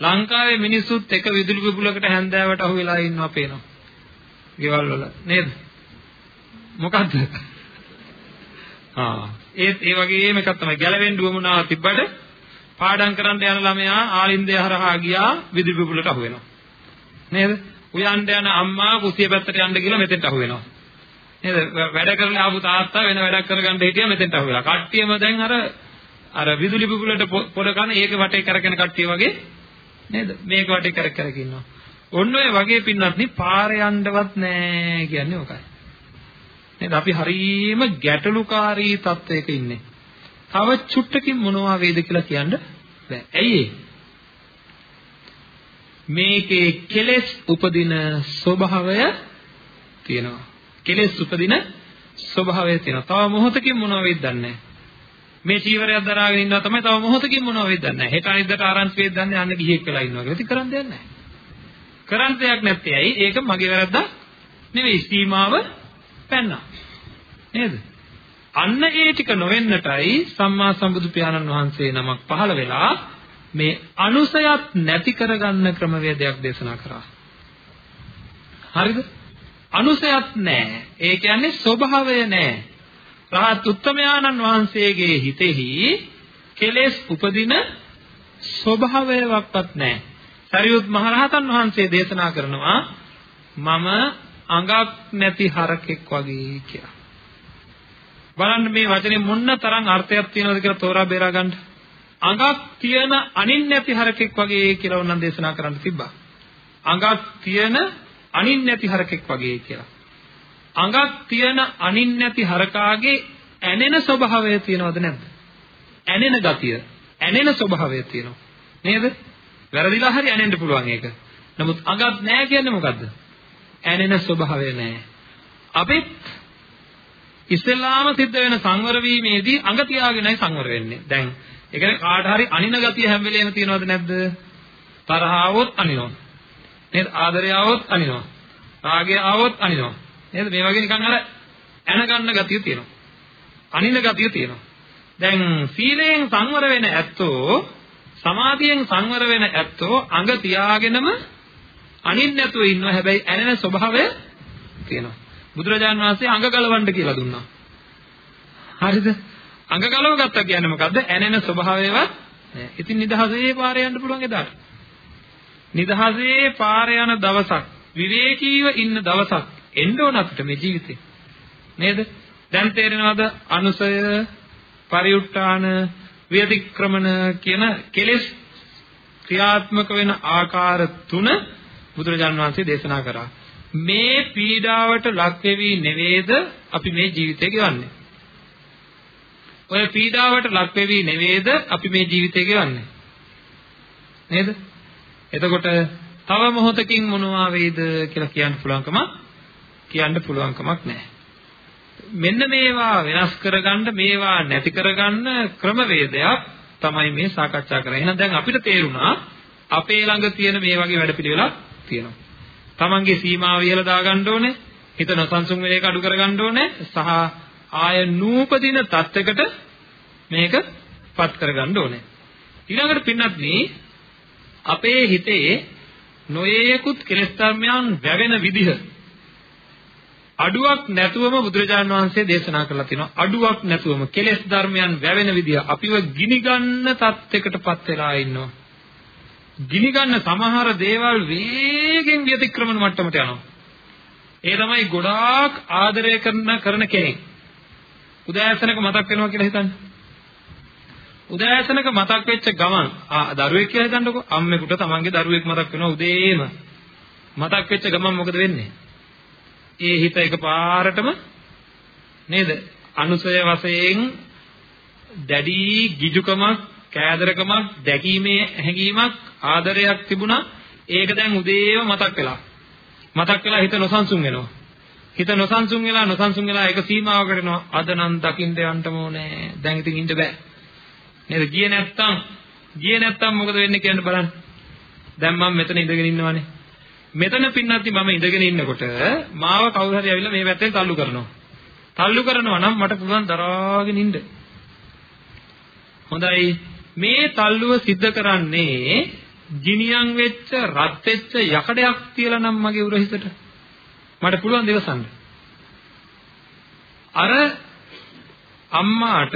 ලංකාවේ මිනිස්සුත් එක විදුලි බුබුලකට හැන්දෑවට අහු වෙලා ඉන්නවා පේනවා. ගෙවල් වල නේද? මොකද්ද? ආ ඒත් ඒ වගේම එකක් තමයි ගැලවෙන්න උවමනාව තිබ්බට පාඩම් කරන්න යන ළමයා ආලින්දය හරහා ගියා විදුලි බුබුලට අහු වෙනවා. නේද? උයන්ඩ යන අම්මා කුසිය පැත්තට යන්න ගිහලා මෙතෙන්ට අහු වෙනවා. නේද? වැඩ කරලා ආපු තාත්තා වෙන වැඩක් කරගන්න හිටියා මෙතෙන්ට අහු වෙලා. කට්ටියම දැන් අර අර විදුලි බුබුලට පොඩ කන ඒක වටේ කරගෙන කට්ටිය වගේ නේද? මේක වටේ කර කර ඉන්නවා. ඔන්න ඔය වගේ පින්නත් නේ පාර යන්නවත් නැහැ කියන්නේ ඔකයි. නේද? අපි හරීම ගැටලුකාරී තත්වයක ඉන්නේ. තව චුට්ටකින් මොනවා වේද කියලා කියන්න බෑ. ඇයි මේකේ කෙලෙස් උපදින ස්වභාවය තියෙනවා. කෙලෙස් උපදින ස්වභාවය තියෙනවා. තව මොහොතකින් මොනවා වේද දන්නේ මේ චීවරයක් දරාගෙන ඉන්නවා තමයි තව මොහොතකින් මොනවා වේද දන්නේ නැහැ. හෙට අනිද්දාට ආරංචි වේද දන්නේ අන්න ගිහියෙක් වෙලා ඉන්නවා කියලා. ඉතින් කරන්න දෙයක් නැහැ. කරන්න දෙයක් නැත්තේ ඇයි? ඒක මගේ වැරද්දක් නෙවෙයි. සීමාව පැන්නා. නේද? අන්න ඒ ටික නොවෙන්නටයි සම්මා සම්බුදු පියාණන් වහන්සේ නමක් පහළ වෙලා මේ අනුසයත් නැති කරගන්න ක්‍රමවේදයක් දේශනා කරා. හරිද? අනුසයත් නැහැ. ඒ කියන්නේ ස්වභාවය නැහැ. රහත් උත්තමයාණන් වහන්සේගේ හිතෙහි කෙලෙස් උපදින ස්වභාවයක්වත් නැහැ. සරියුත් මහරහතන් වහන්සේ දේශනා කරනවා මම අඟක් නැති හරකෙක් වගේ කියලා. බලන්න මේ වචනේ මොන්න තරම් අර්ථයක් තියෙනවද කියලා තෝරා බේරා ගන්න. අඟක් තියෙන අනින් නැති හරකෙක් වගේ කියලා උන්නම් දේශනා කරන්න තිබ්බා. අඟක් තියෙන අනින් නැති හරකෙක් වගේ කියලා. අඟක් තියෙන අනින් නැති හරකාගේ ඇනෙන ස්වභාවය තියෙනවද නැද්ද? ඇනෙන ගතිය, ඇනෙන ස්වභාවය තියෙනව. නේද? වැරදිලා හරි ඇනෙන්න පුළුවන් ඒක. නමුත් අඟක් නැහැ කියන්නේ මොකද්ද? ඇනෙන ස්වභාවය නැහැ. අපිත් ඉස්ලාම සිද්ධ වෙන සංවර වීමේදී අඟ තියාගෙනයි සංවර වෙන්නේ. දැන් ඒ කියන්නේ කාට හරි අනින ගතිය හැම වෙලේම තියෙනවද නැද්ද? තරහ આવොත් අනිනවා. නේද? ආදරය આવොත් අනිනවා. රාගය આવොත් අනිනවා. නේද? මේ වගේ නිකන් අර ඇන ගන්න ගතිය තියෙනවා. අනින ගතිය තියෙනවා. දැන් සීලයෙන් සංවර වෙන ඇත්තෝ සමාධියෙන් සංවර වෙන ඇත්තෝ අඟ තියාගෙනම අනින්න නැතුව ඉන්නවා. හැබැයි ඇනෙන ස්වභාවය තියෙනවා. බුදුරජාන් වහන්සේ අඟ ගලවන්න කියලා දුන්නා. හරිද? අඟ ගලව ගත්තා කියන්නේ මොකද්ද? ඇනෙන ස්වභාවයවත් නෑ. ඉතින් නිදහසේ පාරේ යන්න පුළුවන් එදාට. නිදහසේ පාරේ යන දවසක් විවේකීව ඉන්න දවසක් එන්න ඕන අපිට මේ ජීවිතේ. නේද? දැන් තේරෙනවද අනුසය, පරිඋට්ටාන, ව්‍යතික්‍රමන කියන කෙලෙස් ක්‍රියාත්මක වෙන ආකාර තුන බුදුරජාන් වහන්සේ දේශනා කරා. මේ පීඩාවට ලක් වෙවි නෙවේද අපි මේ ජීවිතය ගෙවන්නේ. ඔය පීඩාවට ලක් වෙවි නෙවේද අපි මේ ජීවිතය ගෙවන්නේ. නේද? එතකොට තව මොහොතකින් මොනවා වෙයිද කියලා කියන්න පුළුවන්කම කියන්න පුළුවන්කමක් නැහැ. මෙන්න මේවා වෙනස් කරගන්න මේවා නැති කරගන්න ක්‍රමවේදයක් තමයි මේ සාකච්ඡා කරන්නේ. එහෙනම් දැන් අපිට තේරුණා අපේ ළඟ තියෙන මේ වගේ වැඩපිළිවෙලක් තියෙනවා. තමන්ගේ සීමාව ඉහළ දාගන්න ඕනේ. හිත නොසන්සුන් වෙන එක අඩු කරගන්න ඕනේ. සහ ආය නූපදින தත්වයකට මේක පත් කරගන්න ඕනේ. ඊළඟට පින්නත් අපේ හිතේ නොයේකුත් කෙලෙස් ධර්මයන් වැවෙන විදිහ අඩුවක් නැතුවම බුදුරජාන් වහන්සේ දේශනා කරලා තිනවා අඩුවක් නැතුවම කෙලෙස් ධර්මයන් වැවෙන විදිහ අපිව ගිනි ගන්න තත්යකටපත් වෙලා ඉන්නවා ගිනි ගන්න සමහර දේවල් වේගෙන් ව්‍යතික්‍රමන මට්ටමට යනවා. ඒ තමයි ගොඩාක් ආදරය කරන කරන කෙනෙක්. උදෑසනක මතක් වෙනවා කියලා හිතන්න. උදෑසනක මතක් වෙච්ච ගමන් ආ දරුවෙක් කියලා හිතන්නකෝ අම්මෙකුට තමන්ගේ දරුවෙක් මතක් වෙනවා උදේම. මතක් වෙච්ච ගමන් මොකද වෙන්නේ? ඒ හිත එකපාරටම නේද? අනුසය වශයෙන් දැඩි ගිජුකමක් කෑදරකමක් දැකීමේ හැඟීමක් ආදරයක් තිබුණා. ඒක දැන් උදේම මතක් වෙලා. මතක් වෙලා හිත නොසන්සුන් වෙනවා. හිත නොසන්සුන් වෙලා නොසන්සුන් වෙලා ඒක සීමාවකට එනවා. අද නම් දකින්න යන්නම ඕනේ. දැන් ඉතින් ඉන්න බෑ. නේද? ගියේ නැත්තම් ගියේ නැත්තම් මොකද වෙන්නේ කියන්න බලන්න. දැන් මම මෙතන ඉඳගෙන ඉන්නවානේ. මෙතන පින්නත්ටි මම ඉඳගෙන ඉන්නකොට මාව කවුරු හරි ඇවිල්ලා මේ පැත්තෙන් තල්ලු කරනවා. තල්ලු කරනවා නම් මට පුළුවන් දරාගෙන ඉන්න. හොඳයි. මේ තල්ලුව සිද්ධ කරන්නේ ගිනියම් වෙච්ච රත් වෙච්ච යකඩයක් තියලා නම් මගේ උරහිසට මට පුළුවන් දවසන්න. අර අම්මාට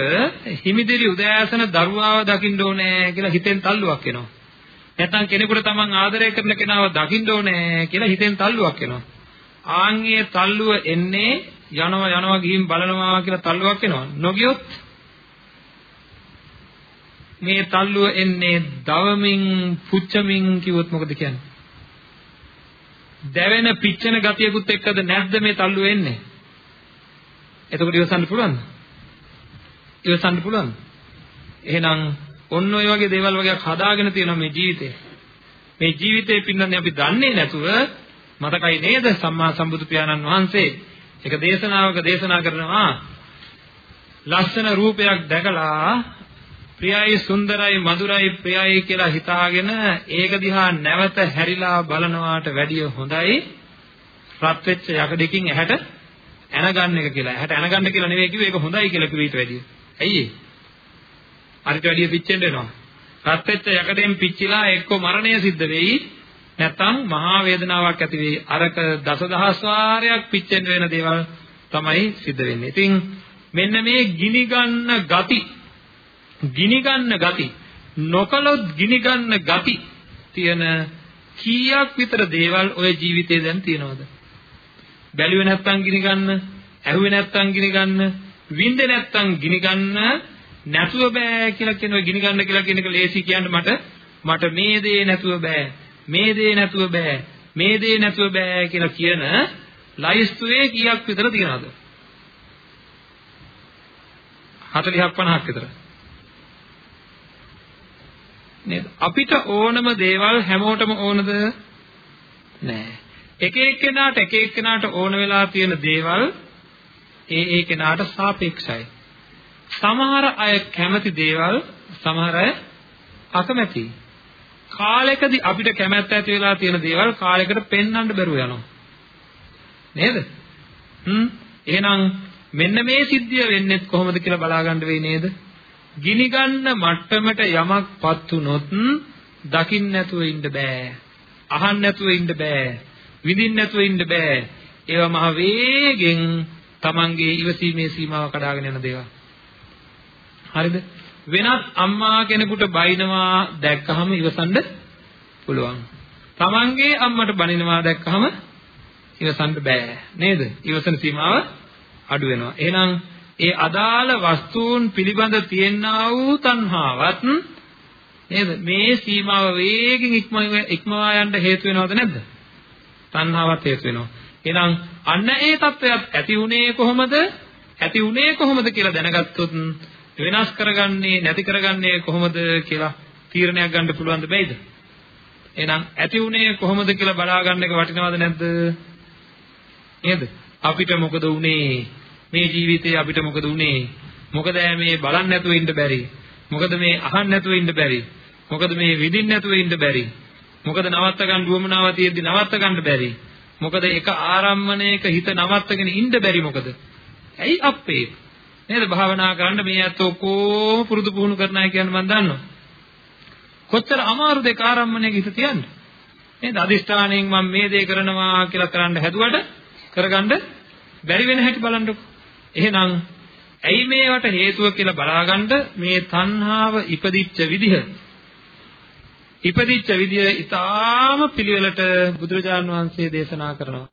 හිමිදිරි උදෑසන දරුවාව දකින්න ඕනේ කියලා හිතෙන් තල්ලුවක් එනවා. නැත්නම් කෙනෙකුට තමන් ආදරය කරන කෙනාව දකින්න ඕනේ කියලා හිතෙන් තල්ලුවක් එනවා ආන්ගේ තල්ලුව එන්නේ යනවා යනවා ගිහින් බලනවා කියලා තල්ලුවක් එනවා නොගියොත් මේ තල්ලුව එන්නේ දවමින් පුච්චමින් කිව්වොත් මොකද කියන්නේ? දැවෙන පිච්චෙන ගතියකුත් එක්කද නැද්ද මේ තල්ලුව එන්නේ? එතකොට ඉවසන්න පුළුවන්ද? ඉවසන්න පුළුවන්ද? එහෙනම් ඔන්න ඔය වගේ දේවල් වගේක් හදාගෙන තියෙනවා මේ ජීවිතේ. මේ ජීවිතේ පින්නන්නේ අපි දන්නේ නැතුව මතකයි නේද සම්මා සම්බුදු පියාණන් වහන්සේ එක දේශනාවක දේශනා කරනවා ලස්සන රූපයක් දැකලා ප්‍රියයි සුන්දරයි මధుරයි ප්‍රියයි කියලා හිතාගෙන ඒක දිහා නැවත හැරිලා බලනවාට වැඩිය හොඳයි රත් වෙච්ච යකඩකින් ඇහැට ඇන ගන්න එක කියලා. ඇහැට ඇන ගන්න කියලා නෙවෙයි කිව්වේ ඒක හොඳයි කියලා කිව්ව ඊට වැඩිය. ඇයි ඒ? අරිට වැඩිය පිච්චෙන්න වෙනවා. රත් වෙච්ච යකඩෙන් පිච්චිලා එක්ක මරණය සිද්ධ වෙයි. නැත්තම් මහා වේදනාවක් ඇති වෙයි. අරක දසදහස් වාරයක් පිච්චෙන්න වෙන දේවල් තමයි සිද්ධ වෙන්නේ. ඉතින් මෙන්න මේ ගිනි ගන්න ගති ගිනි ගන්න ගති නොකලොත් ගිනි ගන්න ගති තියෙන කීයක් විතර දේවල් ඔය ජීවිතේ දැන් තියෙනවද බැලුවේ නැත්තම් ගිනි ගන්න ඇහුවේ නැත්තම් ගිනි ගන්න වින්දේ නැත්තම් ගිනි ගන්න නැතුව බෑ කියලා කියන ඔය ගිනි ගන්න කියලා කියන එක ලේසි කියන්න මට මට මේ දේ නැතුව බෑ මේ දේ නැතුව බෑ මේ දේ නැතුව බෑ කියලා කියන ලයිස්තුවේ කීයක් විතර තියෙනවද 40ක් 50ක් විතර නේද? අපිට ඕනම දේවල් හැමෝටම ඕනද? නෑ. එක එක්කෙනාට එක එක්කෙනාට ඕන වෙලා තියෙන දේවල් ඒ ඒ කෙනාට සාපේක්ෂයි. සමහර අය කැමති දේවල් සමහර අය අකමැතියි. කාලයකදී අපිට කැමැත්ත ඇති වෙලා තියෙන දේවල් කාලයකට පෙන්වන්න බැරුව යනවා. නේද? හ්ම් එහෙනම් මෙන්න මේ සිද්ධිය වෙන්නේ කොහොමද කියලා බලාගන්න වෙයි නේද? ගිනි ගන්න මට්ටමට යමක්පත් වුනොත් දකින්න නැතුව ඉන්න බෑ. අහන්න නැතුව ඉන්න බෑ. විඳින්න නැතුව ඉන්න බෑ. ඒවා මහ වේගෙන් Tamange ඉවසීමේ සීමාව කඩාගෙන යන දේවල්. හරිද? වෙනත් අම්මා කෙනෙකුට බයිනවා දැක්කහම ඉවසන්න පුළුවන්. Tamange අම්මට බනිනවා දැක්කහම ඉවසන්න බෑ. නේද? ඉවසන සීමාව අඩු වෙනවා. එහෙනම් ඒ අදාළ වස්තුන් පිළිබඳ තියෙනා වූ තණ්හාවත් නේද? මේ සීමාව වේගෙන් ඉක්මවා යන්න හේතු වෙනවද නැද්ද? තණ්හාවත් හේතු වෙනවා. එහෙනම් අන්න ඒ தත්වයක් ඇති උනේ කොහොමද? ඇති උනේ කොහොමද කියලා දැනගත්තොත් වෙනස් කරගන්නේ නැති කරගන්නේ කොහොමද කියලා තීරණයක් ගන්න පුළුවන්ද බැයිද? එහෙනම් ඇති උනේ කොහොමද කියලා බලා ගන්න එක වටිනවද නැද්ද? නේද? අපිට මොකද උනේ? මේ ජීවිතේ අපිට මොකද උනේ? මොකද මේ බලන්න නැතුව ඉන්න බැරි? මොකද මේ අහන්න නැතුව ඉන්න බැරි? මොකද මේ විඳින්න නැතුව ඉන්න බැරි? මොකද නවත්ත ගන්න දුවමනාව තියෙද්දි නවත්ත ගන්න බැරි? මොකද එක ආරම්මණයක හිත නවත්තගෙන ඉන්න බැරි මොකද? ඇයි අප්පේ? නේද භාවනා කරන්න මේ ඇත්තෝ කොහොම පුරුදු පුහුණු කරන අය කියන්නේ මම දන්නවා. කොච්චර අමාරුද ඒ ආරම්මණයක හිත තියන්න? නේද අදිෂ්ඨාණයෙන් මම මේ දේ කරනවා කියලා කරන්න හැදුවට කරගන්න බැරි වෙන හැටි බලන්නකො. එහෙනම් ඇයි මේවට හේතුව කියලා බලාගන්න මේ තණ්හාව ඉපදිච්ච විදිහ ඉපදිච්ච විදිය ඊටාම පිළිවෙලට බුදුරජාණන් වහන්සේ දේශනා කරනවා.